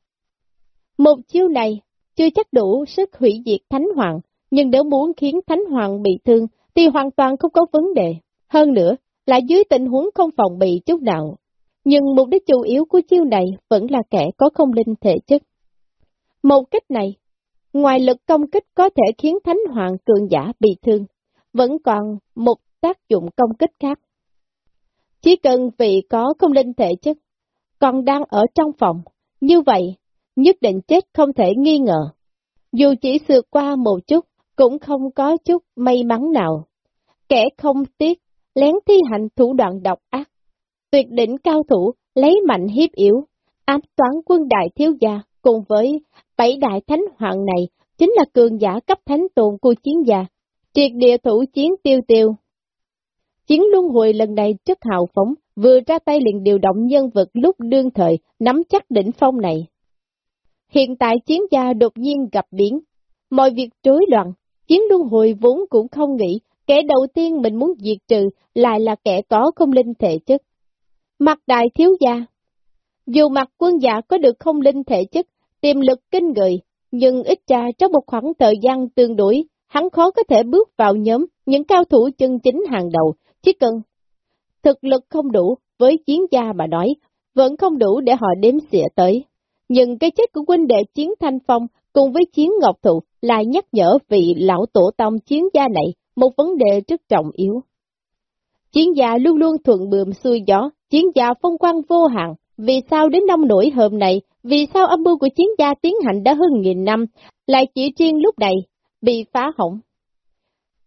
Một chiêu này chưa chắc đủ sức hủy diệt Thánh Hoàng, nhưng nếu muốn khiến Thánh Hoàng bị thương thì hoàn toàn không có vấn đề. Hơn nữa, là dưới tình huống không phòng bị chút nào. Nhưng mục đích chủ yếu của chiêu này vẫn là kẻ có không linh thể chất. Một cách này, ngoài lực công kích có thể khiến Thánh Hoàng cường giả bị thương, vẫn còn một tác dụng công kích khác. Chỉ cần vị có không linh thể chất, còn đang ở trong phòng, như vậy, nhất định chết không thể nghi ngờ. Dù chỉ sượt qua một chút, cũng không có chút may mắn nào. Kẻ không tiếc, lén thi hành thủ đoạn độc ác. Tuyệt đỉnh cao thủ, lấy mạnh hiếp yếu, ám toán quân đại thiếu gia, cùng với bảy đại thánh hoàng này, chính là cường giả cấp thánh tồn của chiến gia, triệt địa thủ chiến tiêu tiêu. Chiến luân hồi lần này rất hào phóng, vừa ra tay liền điều động nhân vật lúc đương thời, nắm chắc đỉnh phong này. Hiện tại chiến gia đột nhiên gặp biến, mọi việc rối loạn, chiến luân hồi vốn cũng không nghĩ, kẻ đầu tiên mình muốn diệt trừ lại là kẻ có không linh thể chất. Mặt đại thiếu gia Dù mặt quân giả có được không linh thể chất, tiềm lực kinh người, nhưng ít ra trong một khoảng thời gian tương đối, hắn khó có thể bước vào nhóm những cao thủ chân chính hàng đầu, chỉ cần thực lực không đủ với chiến gia mà nói, vẫn không đủ để họ đếm xỉa tới. Nhưng cái chết của huynh đệ chiến thanh phong cùng với chiến ngọc thụ lại nhắc nhở vị lão tổ tông chiến gia này một vấn đề rất trọng yếu. Chiến gia luôn luôn thuận bườm xuôi gió, chiến gia phong quang vô hạn, vì sao đến nông nổi hôm nay? vì sao âm mưu của chiến gia tiến hành đã hơn nghìn năm, lại chỉ riêng lúc này, bị phá hỏng.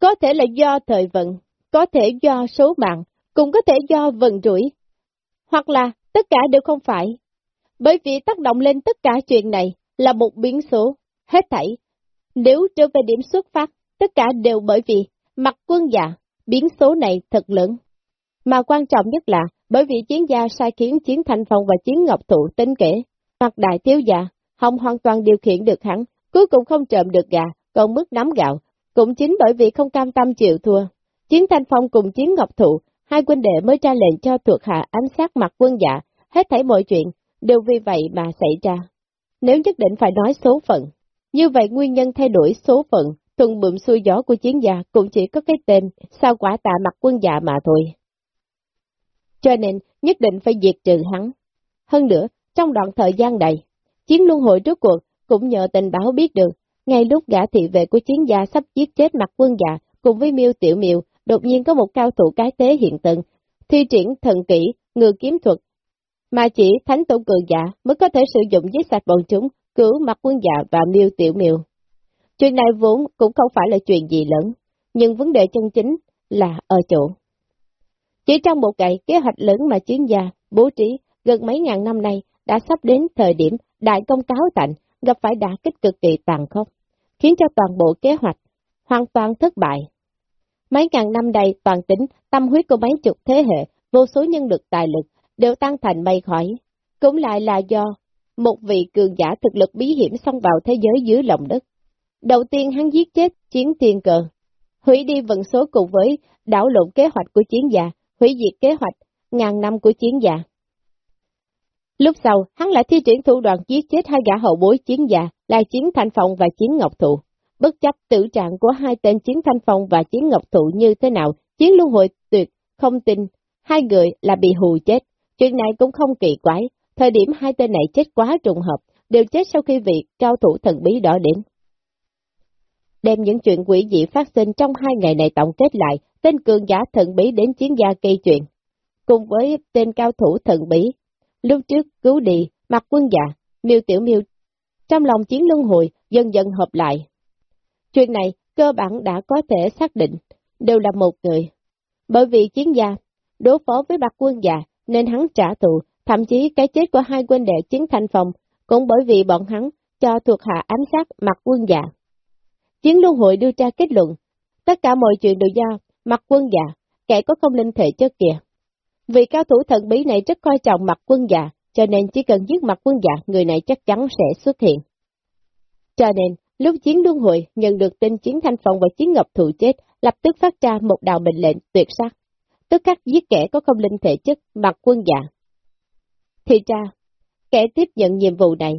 Có thể là do thời vận, có thể do số mạng, cũng có thể do vận rủi, hoặc là tất cả đều không phải. Bởi vì tác động lên tất cả chuyện này là một biến số, hết thảy. Nếu trở về điểm xuất phát, tất cả đều bởi vì mặt quân dạ, biến số này thật lớn. Mà quan trọng nhất là bởi vì chiến gia sai khiến chiến thành phong và chiến ngọc thụ tính kể, mặt đại thiếu già không hoàn toàn điều khiển được hắn, cuối cùng không trộm được gà, còn mức nắm gạo, cũng chính bởi vì không cam tâm chịu thua. Chiến thanh phong cùng chiến ngọc thụ, hai quân đệ mới ra lệnh cho thuộc hạ ám sát mặt quân dạ, hết thảy mọi chuyện, đều vì vậy mà xảy ra. Nếu nhất định phải nói số phận, như vậy nguyên nhân thay đổi số phận, Thuần bụm xuôi gió của chiến gia cũng chỉ có cái tên, sao quả tạ mặt quân dạ mà thôi. Cho nên, nhất định phải diệt trừ hắn. Hơn nữa, trong đoạn thời gian này, chiến luân hội trước cuộc cũng nhờ tình báo biết được, ngay lúc gã thị vệ của chiến gia sắp giết chết mặt quân dạ cùng với miêu tiểu miêu, đột nhiên có một cao thủ cái tế hiện tận, thi triển thần kỹ, ngừa kiếm thuật, mà chỉ thánh tổ cường giả mới có thể sử dụng giết sạch bọn chúng, cứu mặt quân dạ và miêu tiểu miêu. Chuyện này vốn cũng không phải là chuyện gì lớn, nhưng vấn đề chân chính là ở chỗ. Chỉ trong một ngày, kế hoạch lớn mà chuyên gia bố trí gần mấy ngàn năm nay đã sắp đến thời điểm đại công cáo tạnh, gặp phải đả kích cực kỳ tàn khốc, khiến cho toàn bộ kế hoạch hoàn toàn thất bại. Mấy ngàn năm đây toàn tính, tâm huyết của mấy chục thế hệ, vô số nhân lực tài lực đều tan thành mây khỏi, cũng lại là do một vị cường giả thực lực bí hiểm xông vào thế giới dưới lòng đất. Đầu tiên hắn giết chết chiến tiên cờ, hủy đi vận số cùng với đảo lộn kế hoạch của chiến già hủy diệt kế hoạch ngàn năm của chiến già. Lúc sau, hắn lại thi triển thủ đoạn giết chết hai gã hậu bối chiến già là chiến thanh phong và chiến ngọc thụ. Bất chấp tử trạng của hai tên chiến thanh phong và chiến ngọc thụ như thế nào, chiến luân hội tuyệt không tin hai người là bị hù chết. Chuyện này cũng không kỳ quái, thời điểm hai tên này chết quá trùng hợp, đều chết sau khi vị cao thủ thần bí đó đến. Đem những chuyện quỷ dị phát sinh trong hai ngày này tổng kết lại, tên cường giả thần bí đến chiến gia gây chuyện. Cùng với tên cao thủ thần bí, lúc trước cứu đi, mặt quân già, miêu tiểu miêu. Trong lòng chiến luân hồi, dần dần hợp lại. Chuyện này, cơ bản đã có thể xác định, đều là một người. Bởi vì chiến gia, đối phó với bạc quân già, nên hắn trả thù, thậm chí cái chết của hai quân đệ chiến thanh phòng, cũng bởi vì bọn hắn cho thuộc hạ ám sát mặt quân già. Chiến luân hội đưa ra kết luận, tất cả mọi chuyện đều do mặt quân già, kẻ có không linh thể chất kìa. Vì cao thủ thần bí này rất coi trọng mặt quân già, cho nên chỉ cần giết mặt quân già, người này chắc chắn sẽ xuất hiện. Cho nên, lúc chiến luân hội nhận được tin chiến thanh phong và chiến ngọc thụ chết, lập tức phát ra một đạo mệnh lệnh tuyệt sát, tức khắc giết kẻ có không linh thể chất mặt quân già. Thì ra, kẻ tiếp nhận nhiệm vụ này,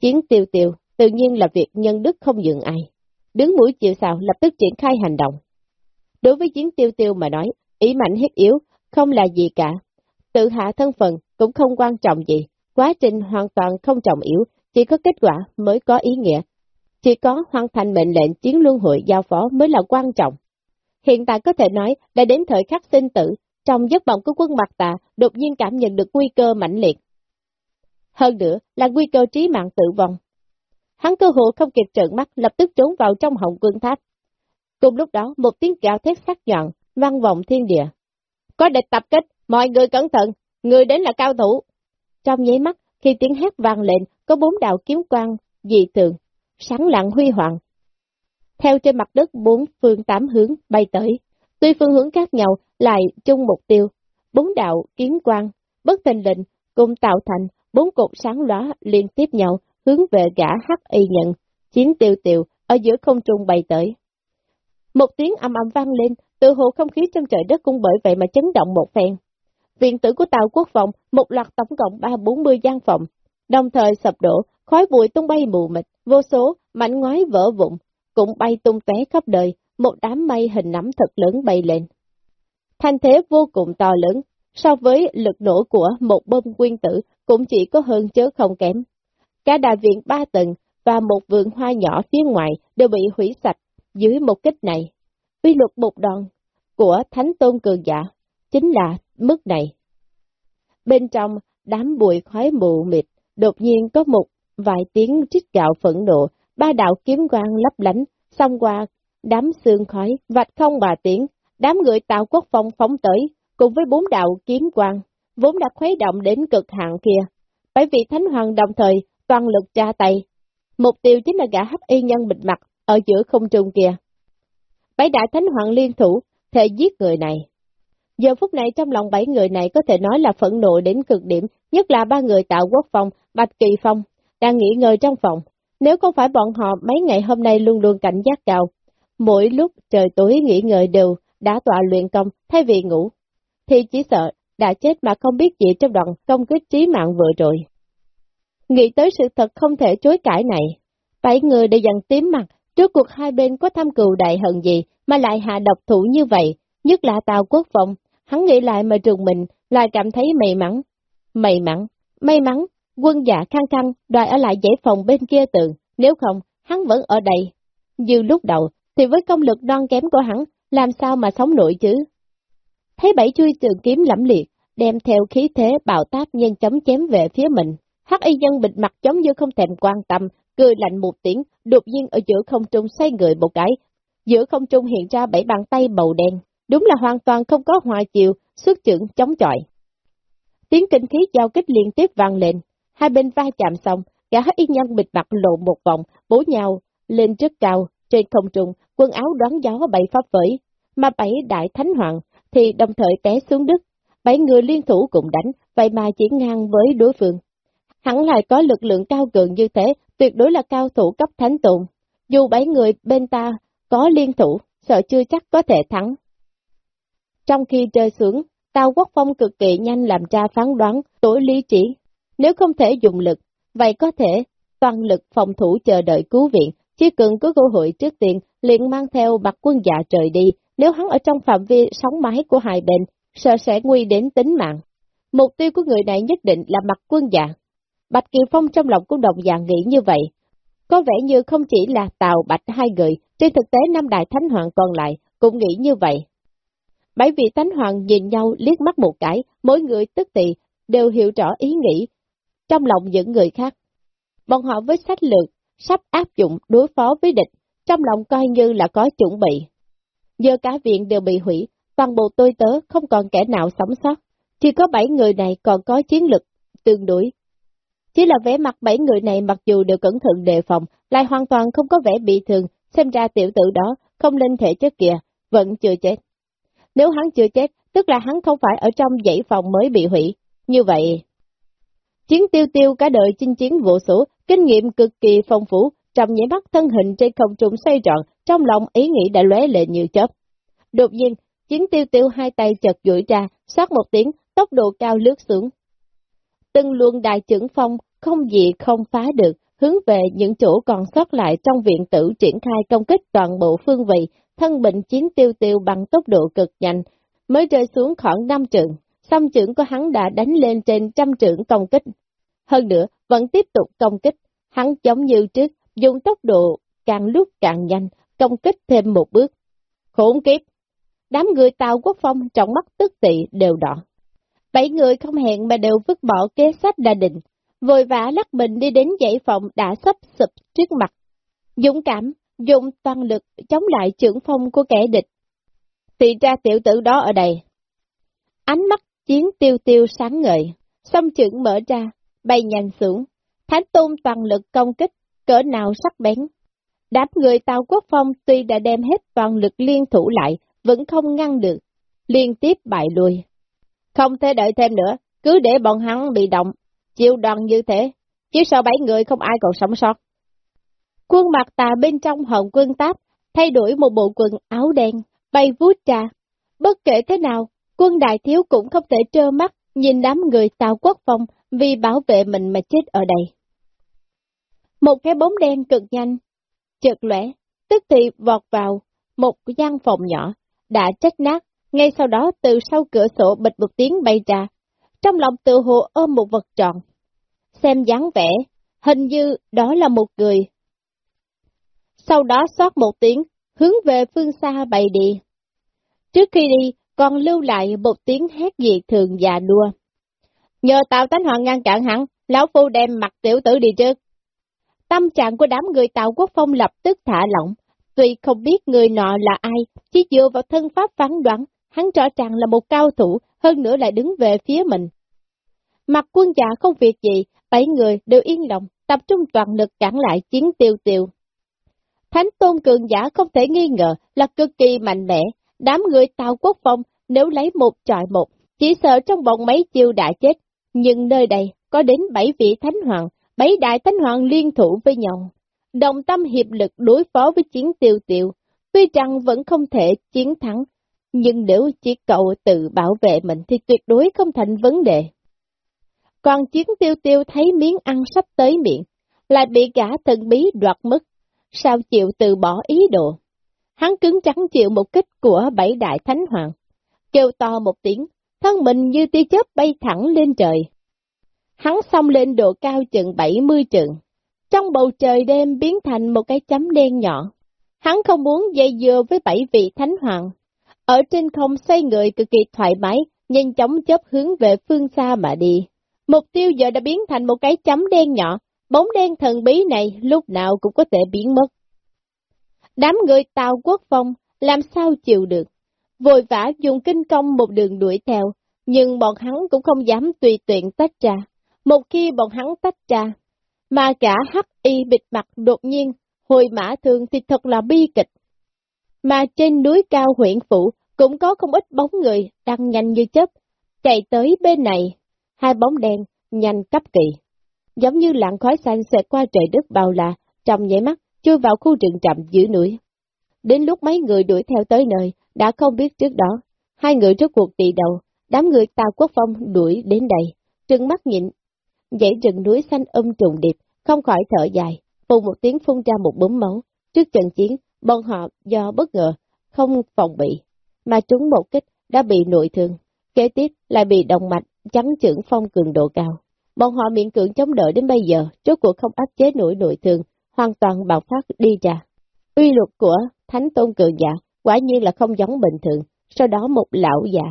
chiến tiêu tiêu, tự nhiên là việc nhân đức không dừng ai. Đứng mũi chịu sào lập tức triển khai hành động. Đối với chiến tiêu tiêu mà nói, ý mạnh hiếp yếu, không là gì cả. Tự hạ thân phận cũng không quan trọng gì, quá trình hoàn toàn không trọng yếu, chỉ có kết quả mới có ý nghĩa. Chỉ có hoàn thành mệnh lệnh chiến luân hội giao phó mới là quan trọng. Hiện tại có thể nói đã đến thời khắc sinh tử, trong giấc mộng của quân mặt tà đột nhiên cảm nhận được nguy cơ mạnh liệt. Hơn nữa là nguy cơ trí mạng tử vong. Hắn cơ hộ không kịp trợn mắt lập tức trốn vào trong hồng quân tháp. Cùng lúc đó một tiếng gạo thét sắc nhọn, vang vọng thiên địa. Có địch tập kích, mọi người cẩn thận, người đến là cao thủ. Trong nháy mắt, khi tiếng hét vang lên, có bốn đạo kiếm quang, dị tượng, sáng lặng huy hoàng. Theo trên mặt đất bốn phương tám hướng bay tới, tuy phương hướng khác nhau lại chung mục tiêu, bốn đạo kiếm quang, bất thình lệnh cùng tạo thành bốn cột sáng lóa liên tiếp nhau hướng về gã hắc y nhận, chiến tiêu tiêu ở giữa không trung bay tới. Một tiếng âm âm vang lên, tự hồ không khí trong trời đất cũng bởi vậy mà chấn động một phen. Viện tử của Tàu Quốc phòng, một loạt tổng cộng ba bốn mươi gian phòng, đồng thời sập đổ, khói bụi tung bay mù mịt, vô số, mảnh ngoái vỡ vụn, cũng bay tung té khắp đời, một đám mây hình nắm thật lớn bay lên. Thanh thế vô cùng to lớn, so với lực nổ của một bom nguyên tử cũng chỉ có hơn chớ không kém. Cả đại viện ba tầng và một vườn hoa nhỏ phía ngoài đều bị hủy sạch dưới một kích này. quy luật một đòn của Thánh Tôn Cường Giả chính là mức này. Bên trong đám bụi khói mù mịt, đột nhiên có một vài tiếng trích gạo phẫn nộ, ba đạo kiếm quang lấp lánh, xông qua đám xương khói, vạch không bà tiếng, đám người tạo quốc phong phóng tới, cùng với bốn đạo kiếm quang, vốn đã khuấy động đến cực hạn kia. Bởi vì Thánh Hoàng đồng thời toàn lực tra tay. Mục tiêu chính là gã hấp y nhân bịt mặt ở giữa không trung kia. Bảy đại Thánh Hoàng liên thủ, thể giết người này. Giờ phút này trong lòng bảy người này có thể nói là phẫn nộ đến cực điểm, nhất là ba người tạo quốc phong, Bạch Kỳ Phong, đang nghỉ ngơi trong phòng. Nếu không phải bọn họ mấy ngày hôm nay luôn luôn cảnh giác cao, mỗi lúc trời tối nghỉ ngơi đều đã tọa luyện công thay vì ngủ, thì chỉ sợ đã chết mà không biết gì trong đoạn công kích trí mạng vừa rồi. Nghĩ tới sự thật không thể chối cãi này, bảy người đều dần tím mặt, trước cuộc hai bên có tham cừu đại hận gì mà lại hạ độc thủ như vậy, nhất là Tào Quốc Phong, hắn nghĩ lại mà trường mình, lại cảm thấy may mắn. May mắn, may mắn, quân dạ khăng khăng đòi ở lại giải phòng bên kia tường, nếu không, hắn vẫn ở đây. Như lúc đầu, thì với công lực đoan kém của hắn, làm sao mà sống nổi chứ? Thấy bảy chui trường kiếm lẫm liệt, đem theo khí thế bạo táp nhanh chóng chém về phía mình. Hắc y nhân bịt mặt giống như không thèm quan tâm, cười lạnh một tiếng, đột nhiên ở giữa không trung xoay người một cái. Giữa không trung hiện ra bảy bàn tay màu đen, đúng là hoàn toàn không có hòa chiều, xuất trưởng chống chọi. Tiếng kinh khí giao kích liên tiếp vang lên, hai bên va chạm xong, cả hắc y nhân bịt mặt lộ một vòng, bố nhau, lên rất cao, trên không trung, quần áo đoán gió bảy pháp vẫy, mà bảy đại thánh hoàng thì đồng thời té xuống đất, bảy người liên thủ cùng đánh, vậy mà chỉ ngang với đối phương. Hẳn lại có lực lượng cao cường như thế, tuyệt đối là cao thủ cấp thánh tụng. Dù bảy người bên ta có liên thủ, sợ chưa chắc có thể thắng. Trong khi rơi xuống, Tào Quốc Phong cực kỳ nhanh làm ra phán đoán, tối lý trí. Nếu không thể dùng lực, vậy có thể toàn lực phòng thủ chờ đợi cứu viện, chỉ cần có cơ hội trước tiên, liền mang theo bạc quân dạ trời đi, nếu hắn ở trong phạm vi sóng mái của hai bên, sợ sẽ nguy đến tính mạng. Mục tiêu của người này nhất định là mặt quân dạ. Bạch Kiều Phong trong lòng cũng đồng dạng nghĩ như vậy. Có vẻ như không chỉ là Tào Bạch hai người, trên thực tế năm đại thánh hoàng còn lại cũng nghĩ như vậy. Bảy vị thánh hoàng nhìn nhau liếc mắt một cái, mỗi người tức tỳ đều hiểu rõ ý nghĩ trong lòng những người khác. Bọn họ với sách lược, sắp áp dụng đối phó với địch, trong lòng coi như là có chuẩn bị. Giờ cả viện đều bị hủy, toàn bộ tôi tớ không còn kẻ nào sống sót, chỉ có bảy người này còn có chiến lực tương đối. Chỉ là vẻ mặt bảy người này mặc dù đều cẩn thận đề phòng, lại hoàn toàn không có vẻ bị thương, xem ra tiểu tử đó không lên thể chất kìa, vẫn chưa chết. Nếu hắn chưa chết, tức là hắn không phải ở trong dãy phòng mới bị hủy. Như vậy, chiến tiêu tiêu cả đời chinh chiến vụ sủ, kinh nghiệm cực kỳ phong phú, trong nhảy mắt thân hình trên không trung xoay tròn, trong lòng ý nghĩ đã lóe lệ như chớp. Đột nhiên, chiến tiêu tiêu hai tay chật duỗi ra, sát một tiếng, tốc độ cao lướt xuống. Từng luôn đại trưởng phong, không gì không phá được, hướng về những chỗ còn sót lại trong viện tử triển khai công kích toàn bộ phương vị, thân bệnh chiến tiêu tiêu bằng tốc độ cực nhanh, mới rơi xuống khoảng năm trượng, song trưởng của hắn đã đánh lên trên trăm trưởng công kích. Hơn nữa, vẫn tiếp tục công kích, hắn giống như trước, dùng tốc độ càng lúc càng nhanh, công kích thêm một bước. Khốn kiếp! Đám người Tàu Quốc Phong trong mắt tức tị đều đỏ. Bảy người không hẹn mà đều vứt bỏ kế sách đã định, vội vã lắc mình đi đến dãy phòng đã sắp sụp trước mặt. Dũng cảm, dùng toàn lực chống lại trưởng phong của kẻ địch. Thì ra tiểu tử đó ở đây. Ánh mắt chiến tiêu tiêu sáng ngời, song trưởng mở ra, bay nhanh xuống. Thánh tôn toàn lực công kích, cỡ nào sắc bén. Đám người Tàu Quốc Phong tuy đã đem hết toàn lực liên thủ lại, vẫn không ngăn được, liên tiếp bại lui. Không thể đợi thêm nữa, cứ để bọn hắn bị động, chịu đòn như thế, chứ sao bảy người không ai còn sống sót. Quân mặt tà bên trong hồng quân táp, thay đổi một bộ quần áo đen, bay vút ra. Bất kể thế nào, quân đại thiếu cũng không thể trơ mắt nhìn đám người Tàu Quốc Phong vì bảo vệ mình mà chết ở đây. Một cái bóng đen cực nhanh, chợt lẻ, tức thì vọt vào một gian phòng nhỏ, đã trách nát, ngay sau đó từ sau cửa sổ bịch một tiếng bay ra, trong lòng tự hồ ôm một vật tròn. Xem dáng vẻ, hình như đó là một người. Sau đó xót một tiếng, hướng về phương xa bay đi. Trước khi đi, còn lưu lại một tiếng hét dị thường già đua. Nhờ Tào Tánh Hoàng ngăn cản hắn, lão phu đem mặt tiểu tử đi trước. Tâm trạng của đám người Tào Quốc Phong lập tức thả lỏng, tuy không biết người nọ là ai, chỉ dựa vào thân pháp phán đoán, hắn rõ ràng là một cao thủ, hơn nữa lại đứng về phía mình. Mặt quân già không việc gì, bảy người đều yên lòng, tập trung toàn lực cản lại chiến tiêu tiêu. Thánh tôn cường giả không thể nghi ngờ là cực kỳ mạnh mẽ, đám người Tào Quốc Phong nếu lấy một trọi một, chỉ sợ trong vòng mấy chiêu đã chết, nhưng nơi đây có đến bảy vị thánh hoàng, bảy đại thánh hoàng liên thủ với nhau, đồng tâm hiệp lực đối phó với chiến tiêu tiêu, tuy rằng vẫn không thể chiến thắng, nhưng nếu chỉ cậu tự bảo vệ mình thì tuyệt đối không thành vấn đề. Còn chiến tiêu tiêu thấy miếng ăn sắp tới miệng, lại bị gã thần bí đoạt mất, sao chịu từ bỏ ý đồ. Hắn cứng trắng chịu một kích của bảy đại thánh hoàng, kêu to một tiếng, thân mình như tia chớp bay thẳng lên trời. Hắn xông lên độ cao chừng 70 trượng, trong bầu trời đêm biến thành một cái chấm đen nhỏ. Hắn không muốn dây dưa với bảy vị thánh hoàng. Ở trên không xoay người cực kỳ thoải mái, nhanh chóng chớp hướng về phương xa mà đi. Mục tiêu giờ đã biến thành một cái chấm đen nhỏ, bóng đen thần bí này lúc nào cũng có thể biến mất. Đám người Tàu Quốc Phong làm sao chịu được, vội vã dùng kinh công một đường đuổi theo, nhưng bọn hắn cũng không dám tùy tiện tách ra. Một khi bọn hắn tách ra, mà cả hắc y bịt mặt đột nhiên, hồi mã thường thì thật là bi kịch. Mà trên núi cao huyện phủ cũng có không ít bóng người đang nhanh như chớp, chạy tới bên này, hai bóng đen nhanh cấp kỳ. Giống như làn khói xanh xẹt qua trời đất bao la, trong nháy mắt, chui vào khu rừng trầm giữa núi. Đến lúc mấy người đuổi theo tới nơi, đã không biết trước đó, hai người trước cuộc tỷ đầu, đám người Tào Quốc Phong đuổi đến đây, trừng mắt nhịn. Dãy rừng núi xanh âm trùng điệp, không khỏi thở dài, phun một tiếng phun ra một búng máu. Trước trận chiến, bọn họ do bất ngờ, không phòng bị, mà trúng một kích đã bị nội thương, kế tiếp lại bị động mạch chắn trưởng phong cường độ cao. Bọn họ miễn cưỡng chống đỡ đến bây giờ, trước cuộc không áp chế nổi nội thương, hoàn toàn bạo phát đi ra. Uy luật của Thánh Tôn Cường Giả quả nhiên là không giống bình thường, sau đó một lão già,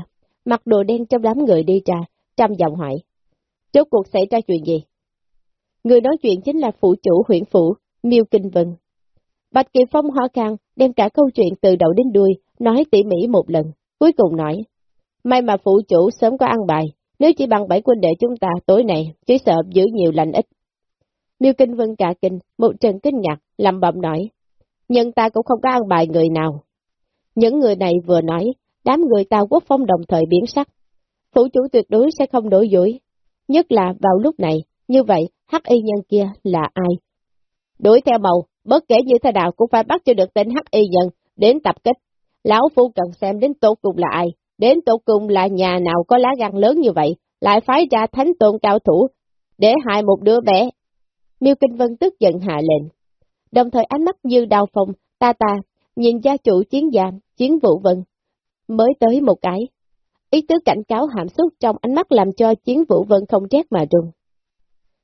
mặc đồ đen trong đám người đi ra, trăm giọng hỏi. Trước cuộc xảy ra chuyện gì? Người nói chuyện chính là phụ chủ huyện phủ, Miêu Kinh Vân. Bạch Kỳ Phong hoa càng đem cả câu chuyện từ đầu đến đuôi, nói tỉ mỉ một lần, cuối cùng nói. May mà phụ chủ sớm có ăn bài, nếu chỉ bằng bảy quân đệ chúng ta tối nay, chỉ sợ giữ nhiều lành ít. Miêu Kinh Vân cả kinh, một trận kinh ngạc, lầm bậm nói. Nhưng ta cũng không có ăn bài người nào. Những người này vừa nói, đám người Tàu Quốc Phong đồng thời biến sắc. Phủ chủ tuyệt đối sẽ không đổi dối. Nhất là vào lúc này, như vậy, hắc y nhân kia là ai? Đuổi theo màu, bất kể như thế nào cũng phải bắt cho được tên hắc y nhân đến tập kích. Lão Phu cần xem đến tổ cùng là ai, đến tổ cùng là nhà nào có lá gan lớn như vậy, lại phái ra thánh tôn cao thủ, để hại một đứa bé. Miêu Kinh Vân tức giận hạ lệnh. Đồng thời ánh mắt như đào phòng, ta ta, nhìn gia chủ chiến gia, chiến vụ vân. Mới tới một cái. Ý tứ cảnh cáo hàm xúc trong ánh mắt làm cho chiến vũ vân không rét mà rung.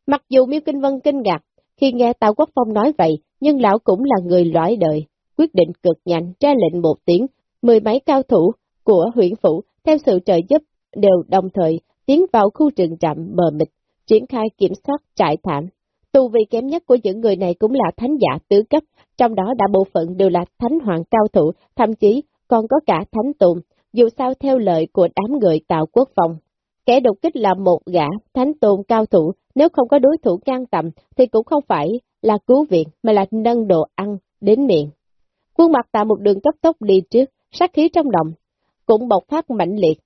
Mặc dù Miêu Kinh Vân kinh ngạc, khi nghe Tào Quốc Phong nói vậy, nhưng lão cũng là người lõi đời, quyết định cực nhanh ra lệnh một tiếng, mười mấy cao thủ của huyện phủ theo sự trợ giúp đều đồng thời tiến vào khu rừng trạm mờ mịt, triển khai kiểm soát trại thảm. Tu vi kém nhất của những người này cũng là thánh giả tứ cấp, trong đó đã bộ phận đều là thánh hoàng cao thủ, thậm chí còn có cả thánh tùng, dù sao theo lời của đám người tạo quốc phòng. Kẻ đột kích là một gã thánh tôn cao thủ, nếu không có đối thủ ngang tầm thì cũng không phải là cứu viện mà là nâng đồ ăn đến miệng. Quân mặt tạo một đường cấp tốc đi trước, sát khí trong lòng, cũng bộc phát mạnh liệt.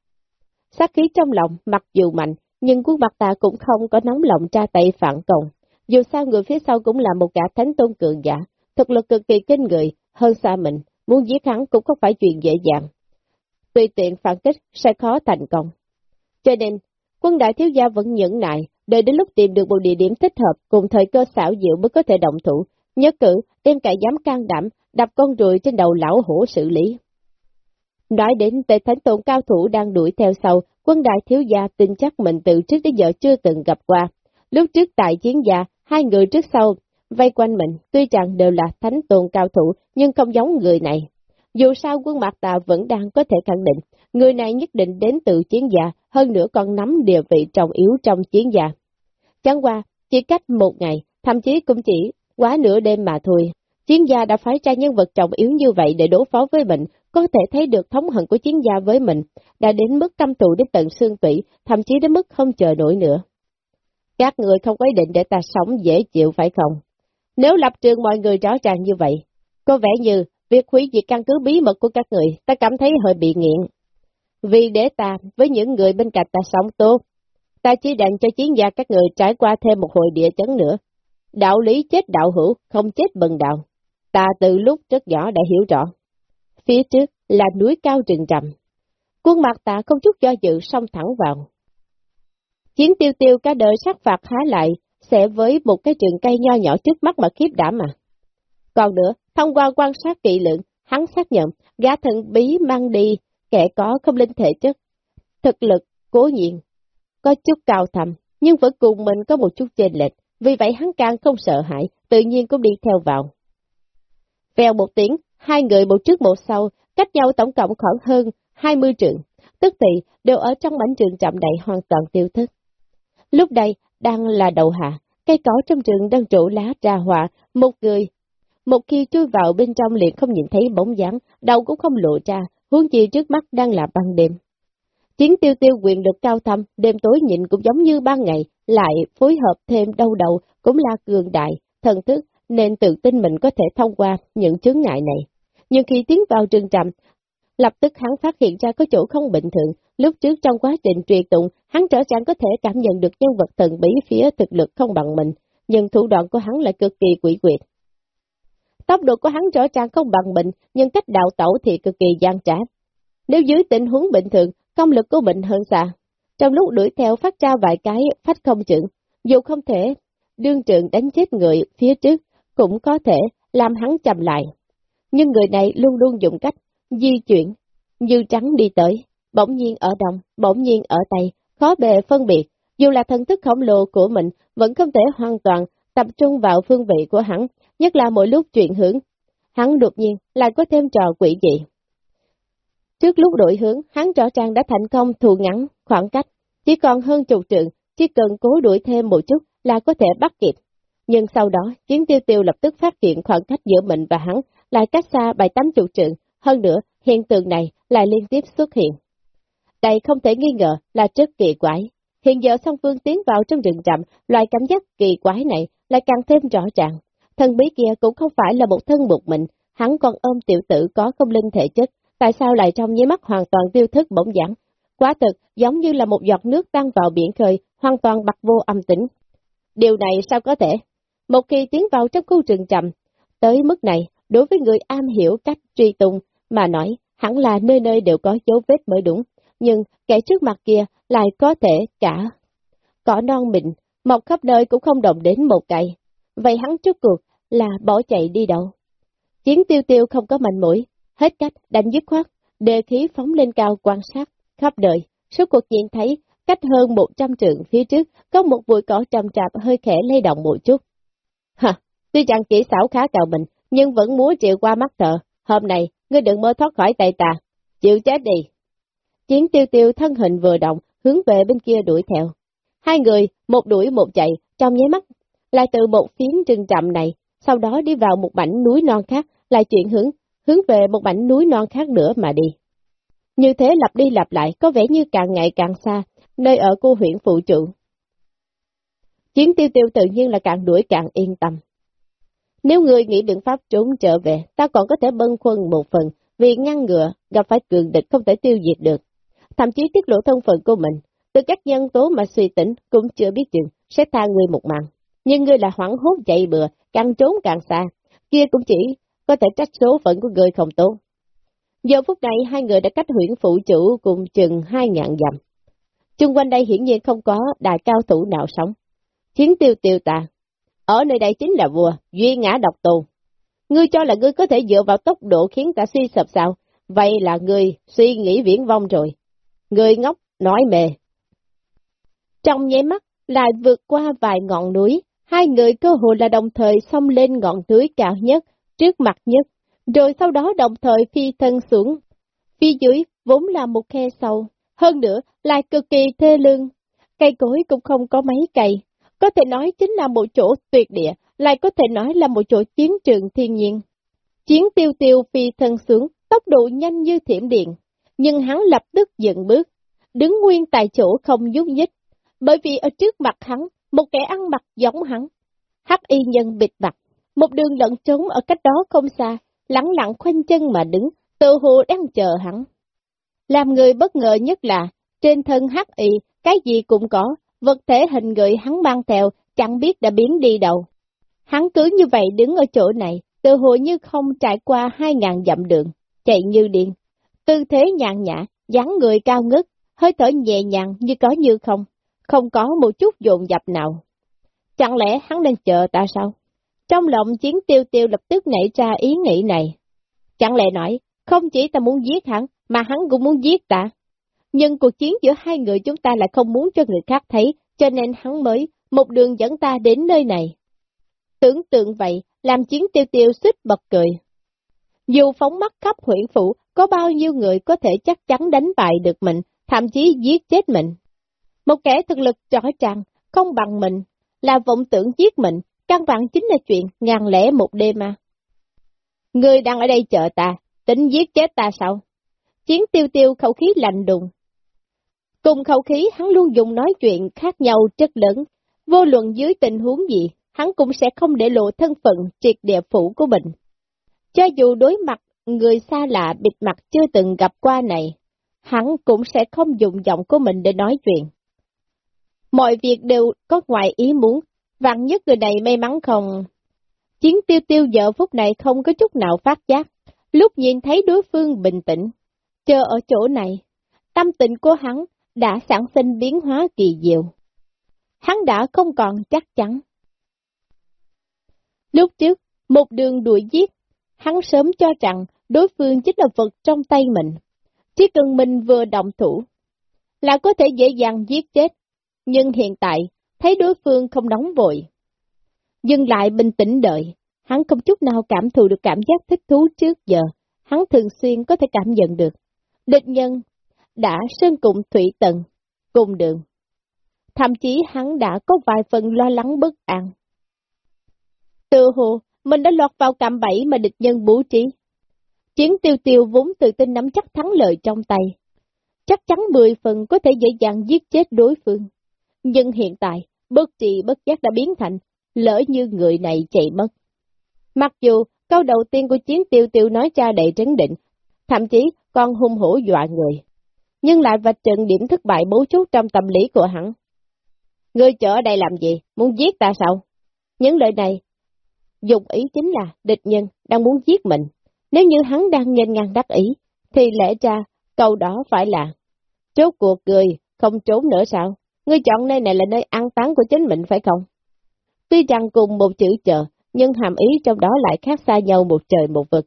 Sát khí trong lòng mặc dù mạnh, nhưng quân mặt ta cũng không có nóng lòng tra tay phản công. Dù sao người phía sau cũng là một gã thánh tôn cường giả, thực lực cực kỳ kinh người, hơn xa mình, muốn giết hắn cũng không phải chuyện dễ dàng. Tùy tiện phản kích sẽ khó thành công. Cho nên, quân đại thiếu gia vẫn nhẫn nại, đợi đến lúc tìm được một địa điểm thích hợp cùng thời cơ xảo diệu mới có thể động thủ, nhớ cử đem cả dám can đảm, đập con rùi trên đầu lão hổ xử lý. Nói đến tề thánh tôn cao thủ đang đuổi theo sau, quân đại thiếu gia tin chắc mình từ trước đến giờ chưa từng gặp qua. Lúc trước tại chiến gia, hai người trước sau, vây quanh mình, tuy rằng đều là thánh tôn cao thủ, nhưng không giống người này. Dù sao quân mặt tà vẫn đang có thể khẳng định, người này nhất định đến từ chiến gia, hơn nữa còn nắm địa vị trọng yếu trong chiến gia. Chẳng qua, chỉ cách một ngày, thậm chí cũng chỉ quá nửa đêm mà thôi. Chiến gia đã phái ra nhân vật trọng yếu như vậy để đối phó với mình, có thể thấy được thống hận của chiến gia với mình, đã đến mức căm thù đến tận xương tủy, thậm chí đến mức không chờ nổi nữa. Các người không có ý định để ta sống dễ chịu phải không? Nếu lập trường mọi người rõ ràng như vậy, có vẻ như việc hủy diệt căn cứ bí mật của các người, ta cảm thấy hơi bị nghiện. Vì để ta với những người bên cạnh ta sống tốt, ta chỉ đành cho chiến gia các người trải qua thêm một hồi địa chấn nữa. Đạo lý chết đạo hữu, không chết bần đạo. Ta từ lúc rất nhỏ đã hiểu rõ. Phía trước là núi cao rừng trầm. Quân mặt ta không chút do dự xông thẳng vào. Chiến tiêu tiêu cả đời sát phạt há lại, sẽ với một cái trường cây nho nhỏ trước mắt mà khiếp đảm mà. Còn nữa, thông qua quan sát kỹ lượng, hắn xác nhận, gã thần bí mang đi, kẻ có không linh thể chất. Thực lực, cố nhiên, có chút cao thầm, nhưng vẫn cùng mình có một chút chênh lệch, vì vậy hắn càng không sợ hãi, tự nhiên cũng đi theo vào. Vèo một tiếng, hai người một trước một sau, cách nhau tổng cộng khoảng hơn 20 trượng, tức thì đều ở trong mảnh trường chậm đầy hoàn toàn tiêu thức. Lúc đây, đang là đầu hạ, cây cỏ trong trường đang trụ lá trà họa, một người. Một khi chui vào bên trong liền không nhìn thấy bóng dáng, đầu cũng không lộ ra, huống chi trước mắt đang là ban đêm. Chiến tiêu tiêu quyền lực cao thâm, đêm tối nhịn cũng giống như ban ngày, lại phối hợp thêm đau đầu cũng là cường đại, thần thức, nên tự tin mình có thể thông qua những chướng ngại này. Nhưng khi tiến vào trường trầm, lập tức hắn phát hiện ra có chỗ không bình thường, lúc trước trong quá trình truyền tụng, hắn trở ràng có thể cảm nhận được nhân vật thần bí phía thực lực không bằng mình, nhưng thủ đoạn của hắn lại cực kỳ quỷ quyệt. Tốc độ của hắn rõ ràng không bằng mình, nhưng cách đạo tẩu thì cực kỳ gian trá. Nếu dưới tình huống bình thường, công lực của mình hơn xa. Trong lúc đuổi theo phát ra vài cái phát không chừng, dù không thể đương trường đánh chết người phía trước, cũng có thể làm hắn chậm lại. Nhưng người này luôn luôn dùng cách di chuyển, như trắng đi tới, bỗng nhiên ở đồng, bỗng nhiên ở tay, khó bề phân biệt. Dù là thần thức khổng lồ của mình, vẫn không thể hoàn toàn tập trung vào phương vị của hắn, nhất là mỗi lúc chuyển hướng. Hắn đột nhiên lại có thêm trò quỷ dị. Trước lúc đổi hướng, hắn rõ ràng đã thành công thù ngắn khoảng cách, chỉ còn hơn chục trượng, chỉ cần cố đuổi thêm một chút là có thể bắt kịp. Nhưng sau đó, chiến tiêu tiêu lập tức phát hiện khoảng cách giữa mình và hắn lại cách xa bài tám chục trượng, hơn nữa, hiện tượng này lại liên tiếp xuất hiện. Đây không thể nghi ngờ là rất kỳ quái. Hiện giờ song phương tiến vào trong rừng rậm, loại cảm giác kỳ quái này lại càng thêm rõ ràng. Thân bí kia cũng không phải là một thân một mình, hắn còn ôm tiểu tử có không linh thể chất, tại sao lại trong nháy mắt hoàn toàn tiêu thức bỗng giảm. Quá thực, giống như là một giọt nước tăng vào biển khơi, hoàn toàn bạc vô âm tĩnh. Điều này sao có thể? Một khi tiến vào trong khu rừng trầm, tới mức này, đối với người am hiểu cách truy tung, mà nói, hẳn là nơi nơi đều có dấu vết mới đúng, nhưng kẻ trước mặt kia lại có thể cả. Cỏ non mịn, mọc khắp nơi cũng không động đến một cây. Vậy hắn trước cuộc là bỏ chạy đi đâu? Chiến tiêu tiêu không có mạnh mũi, hết cách đánh dứt khoát, đề khí phóng lên cao quan sát, khắp đời. Số cuộc nhìn thấy, cách hơn một trăm trượng phía trước, có một bụi cỏ trầm trạp hơi khẽ lay động một chút. Hả, tuy rằng kỹ xảo khá cao mình, nhưng vẫn muốn chịu qua mắt thợ. Hôm nay, ngươi đừng mơ thoát khỏi tay ta, chịu chết đi. Chiến tiêu tiêu thân hình vừa động, hướng về bên kia đuổi theo. Hai người, một đuổi một chạy, trong nháy mắt, lại từ một phiến rừng trầm này, sau đó đi vào một mảnh núi non khác, lại chuyển hướng, hướng về một mảnh núi non khác nữa mà đi. Như thế lặp đi lặp lại, có vẻ như càng ngày càng xa, nơi ở cô huyện phụ trụ. Chiến tiêu tiêu tự nhiên là càng đuổi càng yên tâm. Nếu người nghĩ biện pháp trốn trở về, ta còn có thể bân khuân một phần, vì ngăn ngừa, gặp phải cường địch không thể tiêu diệt được. Thậm chí tiết lộ thân phận của mình, từ các nhân tố mà suy tính cũng chưa biết chừng, sẽ tha người một mạng. Nhưng ngươi là hoảng hốt chạy bừa, càng trốn càng xa, kia cũng chỉ có thể trách số phận của người không tốt. Giờ phút này hai người đã cách huyện phụ chủ cùng chừng hai ngàn dặm. Trung quanh đây hiển nhiên không có đại cao thủ nào sống. Chiến tiêu tiêu tà, ở nơi đây chính là vua, duy ngã độc tù. Ngươi cho là ngươi có thể dựa vào tốc độ khiến ta suy sập sao? Vậy là ngươi suy nghĩ viễn vong rồi. Ngươi ngốc, nói mề. Trong nháy mắt, lại vượt qua vài ngọn núi, hai người cơ hội là đồng thời xông lên ngọn núi cao nhất, trước mặt nhất, rồi sau đó đồng thời phi thân xuống. Phía dưới vốn là một khe sâu, hơn nữa lại cực kỳ thê lương. Cây cối cũng không có mấy cây, có thể nói chính là một chỗ tuyệt địa, lại có thể nói là một chỗ chiến trường thiên nhiên. Chiến tiêu tiêu phi thân xuống, tốc độ nhanh như thiểm điện, nhưng hắn lập tức dừng bước, đứng nguyên tại chỗ không nhúc nhích, bởi vì ở trước mặt hắn, một kẻ ăn mặc giống hắn. Hắc y nhân bịt mặt, một đường lẫn trốn ở cách đó không xa, lặng lặng khoanh chân mà đứng, tự hồ đang chờ hắn. Làm người bất ngờ nhất là, trên thân hắc y, cái gì cũng có, vật thể hình người hắn mang theo, chẳng biết đã biến đi đâu. Hắn cứ như vậy đứng ở chỗ này, tự hồ như không trải qua hai ngàn dặm đường, chạy như điên. Tư thế nhàn nhã, dáng người cao ngất, hơi thở nhẹ nhàng như có như không, không có một chút dồn dập nào. Chẳng lẽ hắn đang chờ ta sao? Trong lòng chiến tiêu tiêu lập tức nảy ra ý nghĩ này. Chẳng lẽ nói, không chỉ ta muốn giết hắn, mà hắn cũng muốn giết ta. Nhưng cuộc chiến giữa hai người chúng ta lại không muốn cho người khác thấy, cho nên hắn mới một đường dẫn ta đến nơi này. Tưởng tượng vậy, làm chiến tiêu tiêu xích bật cười. Dù phóng mắt khắp huyện phủ, có bao nhiêu người có thể chắc chắn đánh bại được mình, thậm chí giết chết mình. Một kẻ thực lực rõ ràng, không bằng mình, là vọng tưởng giết mình, căn bản chính là chuyện ngàn lẻ một đêm mà. Ngươi đang ở đây chờ ta, tính giết chết ta sao? Chiến tiêu tiêu khẩu khí lạnh đùng. Cùng khẩu khí hắn luôn dùng nói chuyện khác nhau rất lớn, vô luận dưới tình huống gì, hắn cũng sẽ không để lộ thân phận triệt địa phủ của mình. Cho dù đối mặt người xa lạ bịt mặt chưa từng gặp qua này, hắn cũng sẽ không dùng giọng của mình để nói chuyện. Mọi việc đều có ngoài ý muốn, vạn nhất người này may mắn không. Chiến tiêu tiêu giờ phút này không có chút nào phát giác, lúc nhìn thấy đối phương bình tĩnh, chờ ở chỗ này, tâm tình của hắn đã sản sinh biến hóa kỳ diệu. Hắn đã không còn chắc chắn. Lúc trước, một đường đuổi giết, hắn sớm cho rằng đối phương chính là vật trong tay mình. Chỉ cần mình vừa động thủ, là có thể dễ dàng giết chết. Nhưng hiện tại, thấy đối phương không nóng vội. Dừng lại bình tĩnh đợi, hắn không chút nào cảm thụ được cảm giác thích thú trước giờ, hắn thường xuyên có thể cảm nhận được. Địch nhân đã sơn cùng thủy tận, cùng đường. Thậm chí hắn đã có vài phần lo lắng bất an. Từ hồ, mình đã lọt vào cạm bẫy mà địch nhân bố trí. Chiến tiêu tiêu vốn tự tin nắm chắc thắng lợi trong tay. Chắc chắn 10 phần có thể dễ dàng giết chết đối phương. Nhưng hiện tại, bất trì bất giác đã biến thành, lỡ như người này chạy mất. Mặc dù câu đầu tiên của chiến tiêu tiêu nói cha đầy trấn định, thậm chí còn hung hổ dọa người, nhưng lại vạch trần điểm thất bại bố chốt trong tâm lý của hắn. Ngươi chở ở đây làm gì? Muốn giết ta sao? Những lời này, dùng ý chính là địch nhân đang muốn giết mình. Nếu như hắn đang nghênh ngang đắc ý, thì lẽ ra câu đó phải là Chốt cuộc cười, không trốn nữa sao? Ngươi chọn nơi này là nơi an táng của chính mình phải không? Tuy rằng cùng một chữ chờ, nhưng hàm ý trong đó lại khác xa nhau một trời một vực.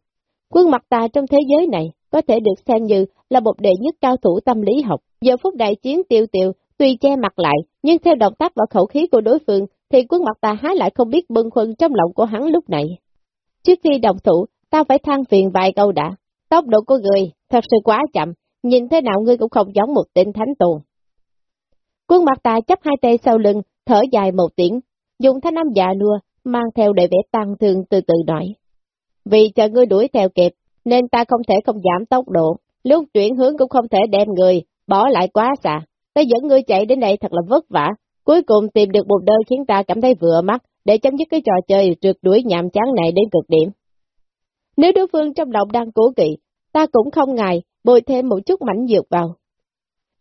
Quân mặt ta trong thế giới này có thể được xem như là một đệ nhất cao thủ tâm lý học. Giờ phút đại chiến tiêu tiêu, tuy che mặt lại, nhưng theo động tác và khẩu khí của đối phương, thì quân mặt ta há lại không biết bưng khuân trong lòng của hắn lúc này. Trước khi đồng thủ, tao phải than phiền vài câu đã. Tốc độ của người thật sự quá chậm, nhìn thế nào ngươi cũng không giống một tên thánh tuồng. Quân mặt tà chấp hai tay sau lưng, thở dài một tiếng, dùng thanh âm già nua, mang theo đầy vẻ tăng thương từ từ nói. Vì chờ ngươi đuổi theo kịp, nên ta không thể không giảm tốc độ, lúc chuyển hướng cũng không thể đem người, bỏ lại quá xa. Ta dẫn ngươi chạy đến đây thật là vất vả, cuối cùng tìm được một nơi khiến ta cảm thấy vừa mắt, để chấm dứt cái trò chơi trượt đuổi nhàm chán này đến cực điểm. Nếu đối phương trong lòng đang cố kỵ, ta cũng không ngại bồi thêm một chút mảnh dược vào.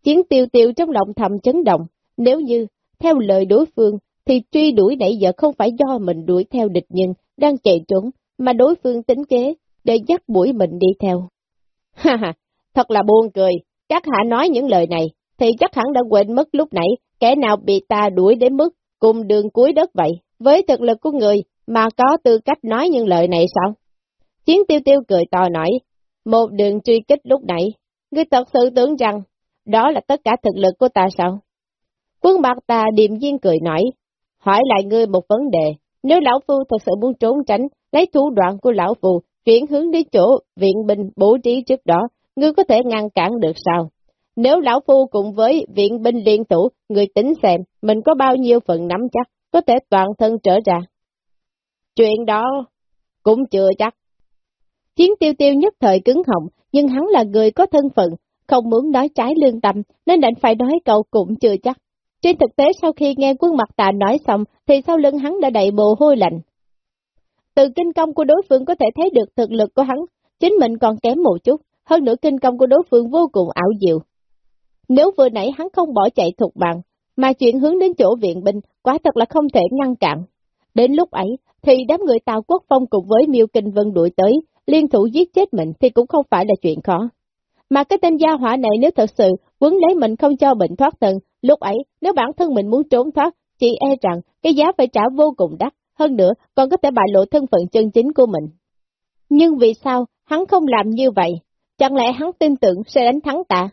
Chiến tiêu tiêu trong lòng thầm chấn động, nếu như, theo lời đối phương, thì truy đuổi nãy giờ không phải do mình đuổi theo địch nhân, đang chạy trốn, mà đối phương tính kế, để dắt buổi mình đi theo. <laughs> Ha ha, thật là buồn cười, các hạ nói những lời này, thì chắc hẳn đã quên mất lúc nãy, kẻ nào bị ta đuổi đến mức cùng đường cuối đất vậy, với thực lực của người mà có tư cách nói những lời này sao? Chiến tiêu tiêu cười to nói, một đường truy kích lúc nãy, ngươi thật sự tưởng rằng đó là tất cả thực lực của ta sao? Quân bạc ta điềm nhiên cười nói, hỏi lại ngươi một vấn đề, nếu lão phu thật sự muốn trốn tránh, lấy thủ đoạn của lão phu, chuyển hướng đến chỗ viện binh bố trí trước đó, ngươi có thể ngăn cản được sao? Nếu lão phu cùng với viện binh liên thủ, người tính xem, mình có bao nhiêu phần nắm chắc, có thể toàn thân trở ra. Chuyện đó cũng chưa chắc. Chiến tiêu tiêu nhất thời cứng họng, nhưng hắn là người có thân phận, không muốn nói trái lương tâm, nên định phải nói cậu cũng chưa chắc. Trên thực tế sau khi nghe quân mặt tạ nói xong, thì sau lưng hắn đã đầy mồ hôi lạnh. Từ kinh công của đối phương có thể thấy được thực lực của hắn, chính mình còn kém một chút, hơn nữa kinh công của đối phương vô cùng ảo diệu. Nếu vừa nãy hắn không bỏ chạy thuộc bằng, mà chuyển hướng đến chỗ viện binh, quả thật là không thể ngăn cản. Đến lúc ấy, thì đám người Tàu Quốc Phong cùng với Miêu Kinh Vân đuổi tới, liên thủ giết chết mình thì cũng không phải là chuyện khó. Mà cái tên gia hỏa này nếu thật sự quấn lấy mình không cho bệnh thoát thân, lúc ấy nếu bản thân mình muốn trốn thoát, chỉ e rằng cái giá phải trả vô cùng đắt, hơn nữa còn có thể bại lộ thân phận chân chính của mình. Nhưng vì sao hắn không làm như vậy? Chẳng lẽ hắn tin tưởng sẽ đánh thắng ta?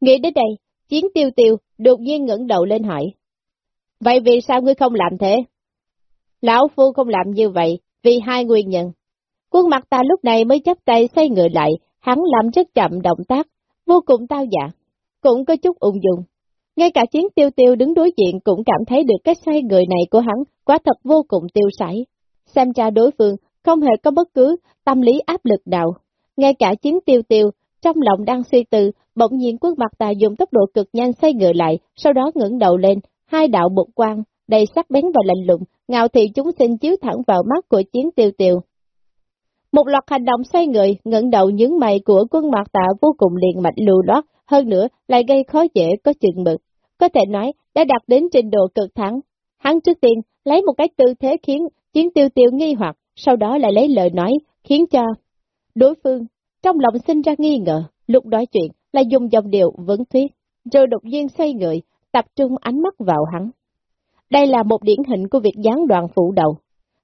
Nghĩ đến đây, chiến tiêu tiêu đột nhiên ngẩng đầu lên hỏi. Vậy vì sao ngươi không làm thế? Lão Phu không làm như vậy, vì hai nguyên nhân. Quân mặt ta lúc này mới chấp tay xoay người lại, hắn làm rất chậm động tác, vô cùng tao dạ, cũng có chút ung dung. Ngay cả chiến tiêu tiêu đứng đối diện cũng cảm thấy được cái xoay người này của hắn quá thật vô cùng tiêu sải. Xem ra đối phương không hề có bất cứ tâm lý áp lực nào. Ngay cả chiến tiêu tiêu, trong lòng đang suy tư, bỗng nhiên quốc mặt tà dùng tốc độ cực nhanh xoay người lại, sau đó ngẩng đầu lên, hai đạo bột quang, đầy sắc bén và lạnh lùng, ngạo thị chúng sinh chiếu thẳng vào mắt của chiến tiêu tiêu. Một loạt hành động xoay người, ngẩng đầu nhướng mày của quân mặt tạ vô cùng liền mạch lưu loát, hơn nữa lại gây khó dễ có chừng mực. Có thể nói, đã đạt đến trình độ cực thắng. Hắn trước tiên lấy một cái tư thế khiến chiến tiêu tiêu nghi hoặc, sau đó lại lấy lời nói, khiến cho đối phương trong lòng sinh ra nghi ngờ, lúc nói chuyện là dùng dòng điệu vấn thuyết, rồi đột nhiên xoay người, tập trung ánh mắt vào hắn. Đây là một điển hình của việc gián đoạn phụ đầu.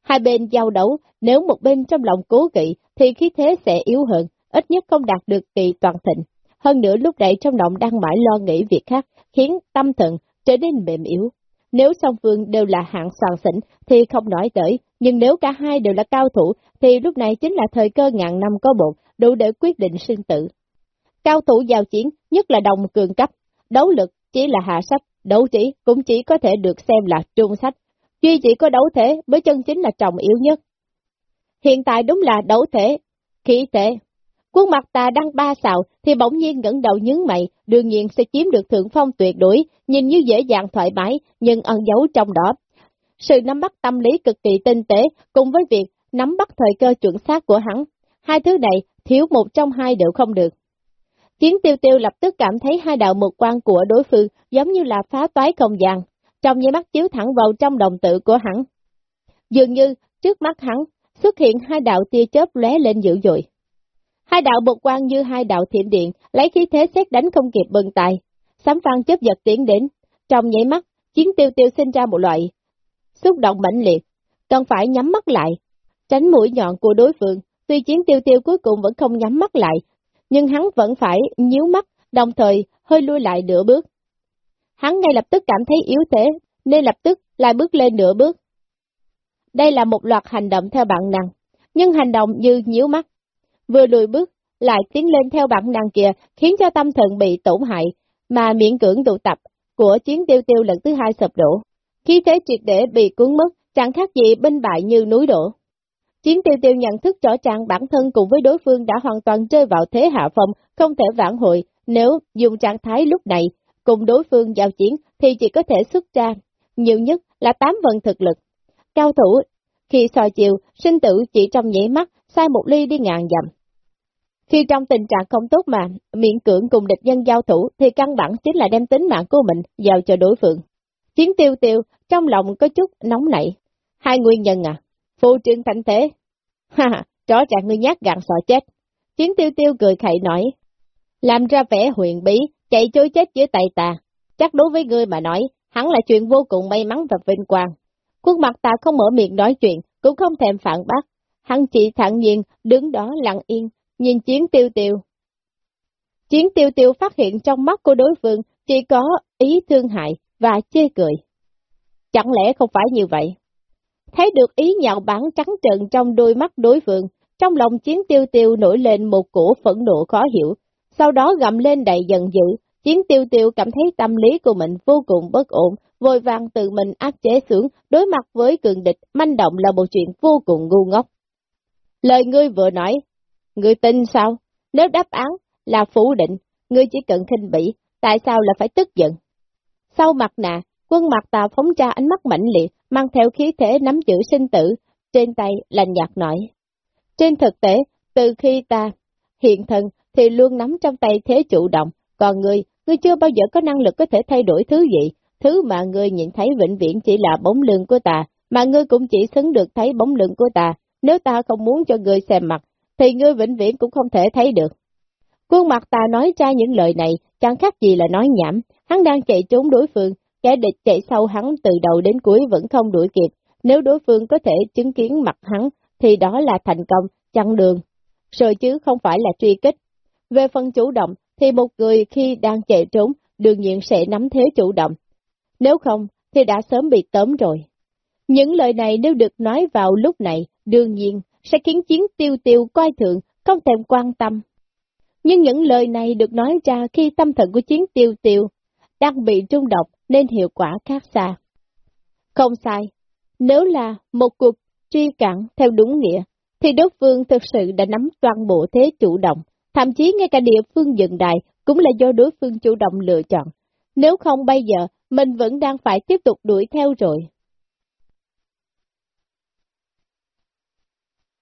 Hai bên giao đấu, nếu một bên trong lòng cố kỵ thì khí thế sẽ yếu hơn, ít nhất không đạt được kỳ toàn thịnh. Hơn nữa lúc này trong lòng đang mãi lo nghĩ việc khác, khiến tâm thần trở nên mềm yếu. Nếu song phương đều là hạng soàn xỉn thì không nói tới, nhưng nếu cả hai đều là cao thủ thì lúc này chính là thời cơ ngàn năm có một, đủ để quyết định sinh tử. Cao thủ giao chiến, nhất là đồng cường cấp, đấu lực chỉ là hạ sách, đấu trí cũng chỉ có thể được xem là trung sách, duy chỉ có đấu thể mới chân chính là trọng yếu nhất. Hiện tại đúng là đấu thể, khí thể. Quân mặt ta đang ba xào thì bỗng nhiên ngẩng đầu nhướng mày, đương nhiên sẽ chiếm được thượng phong tuyệt đối, nhìn như dễ dàng thoải mái, nhưng ẩn giấu trong đó. Sự nắm bắt tâm lý cực kỳ tinh tế, cùng với việc nắm bắt thời cơ chuẩn xác của hắn. Hai thứ này, thiếu một trong hai đều không được. Chiến tiêu tiêu lập tức cảm thấy hai đạo mực quan của đối phương giống như là phá toái không gian, trong nháy mắt chiếu thẳng vào trong đồng tự của hắn. Dường như, trước mắt hắn, xuất hiện hai đạo tia chớp lóe lên dữ dội. Hai đạo bột quang như hai đạo thiểm điện, lấy khí thế xét đánh không kịp bừng tài. Sám phan chớp giật tiến đến, trong nháy mắt, chiến tiêu tiêu sinh ra một loại xúc động mãnh liệt, cần phải nhắm mắt lại, tránh mũi nhọn của đối phương. Tuy chiến tiêu tiêu cuối cùng vẫn không nhắm mắt lại, nhưng hắn vẫn phải nhíu mắt, đồng thời hơi lui lại nửa bước. Hắn ngay lập tức cảm thấy yếu thế, nên lập tức lại bước lên nửa bước. Đây là một loạt hành động theo bản năng, nhưng hành động như nhíu mắt, vừa lùi bước, lại tiến lên theo bản năng kia, khiến cho tâm thần bị tổn hại, mà miễn cưỡng tụ tập của chiến tiêu tiêu lần thứ hai sập đổ. Khi thế triệt để bị cuốn mất, chẳng khác gì binh bại như núi đổ. Chiến tiêu tiêu nhận thức rõ ràng bản thân cùng với đối phương đã hoàn toàn rơi vào thế hạ phong, không thể vãn hồi, nếu dùng trạng thái lúc này, cùng đối phương giao chiến thì chỉ có thể xuất ra, nhiều nhất là 8 vận thực lực. Cao thủ, khi soi chiều, sinh tử chỉ trong nhảy mắt, sai một ly đi ngàn dặm. Khi trong tình trạng không tốt mà, miệng cưỡng cùng địch nhân giao thủ thì căn bản chính là đem tính mạng của mình giao cho đối phương. Chiến tiêu tiêu, trong lòng có chút nóng nảy. Hai nguyên nhân à? Phụ trương thành thế. Ha ha, rõ ràng ngươi nhát gặn sợ chết. Chiến tiêu tiêu cười khẩy nói. Làm ra vẻ huyền bí, chạy chối chết dưới tay ta. Chắc đối với ngươi mà nói, hắn là chuyện vô cùng may mắn và vinh quang. Khuôn mặt ta không mở miệng nói chuyện, cũng không thèm phản bác. Hắn chỉ thẳng nhiên, đứng đó lặng yên, nhìn chiến tiêu tiêu. Chiến tiêu tiêu phát hiện trong mắt của đối phương chỉ có ý thương hại và chê cười. Chẳng lẽ không phải như vậy? Thấy được ý nhạo bắn trắng trợn trong đôi mắt đối phương, trong lòng chiến tiêu tiêu nổi lên một cổ phẫn nộ khó hiểu, sau đó gầm lên đầy giận dữ, chiến tiêu tiêu cảm thấy tâm lý của mình vô cùng bất ổn, vội vàng tự mình áp chế xuống, đối mặt với cường địch, manh động là một chuyện vô cùng ngu ngốc. Lời ngươi vừa nói, ngươi tin sao? Nếu đáp án là phủ định, ngươi chỉ cần khinh bỉ, tại sao là phải tức giận? Sau mặt nạ, quân mặt tà phóng ra ánh mắt mạnh liệt, mang theo khí thế nắm giữ sinh tử, trên tay lành nhạt nói. Trên thực tế, từ khi ta hiện thân thì luôn nắm trong tay thế chủ động, còn ngươi, ngươi chưa bao giờ có năng lực có thể thay đổi thứ gì, thứ mà ngươi nhìn thấy vĩnh viễn chỉ là bóng lưng của ta, mà ngươi cũng chỉ xứng được thấy bóng lưng của ta, nếu ta không muốn cho ngươi xem mặt, thì ngươi vĩnh viễn cũng không thể thấy được. Quân mặt ta nói ra những lời này, chẳng khác gì là nói nhảm, hắn đang chạy trốn đối phương, kẻ địch chạy sau hắn từ đầu đến cuối vẫn không đuổi kịp, nếu đối phương có thể chứng kiến mặt hắn, thì đó là thành công, chặn đường, rồi chứ không phải là truy kích. Về phần chủ động, thì một người khi đang chạy trốn, đương nhiên sẽ nắm thế chủ động. Nếu không, thì đã sớm bị tóm rồi. Những lời này nếu được nói vào lúc này, đương nhiên, sẽ khiến chiến tiêu tiêu coi thường, không thèm quan tâm. Nhưng những lời này được nói ra khi tâm thần của chiến tiêu tiêu đang bị trung độc nên hiệu quả khác xa. Không sai, nếu là một cuộc truy cản theo đúng nghĩa, thì đối phương thực sự đã nắm toàn bộ thế chủ động, thậm chí ngay cả địa phương dựng đài cũng là do đối phương chủ động lựa chọn. Nếu không bây giờ, mình vẫn đang phải tiếp tục đuổi theo rồi.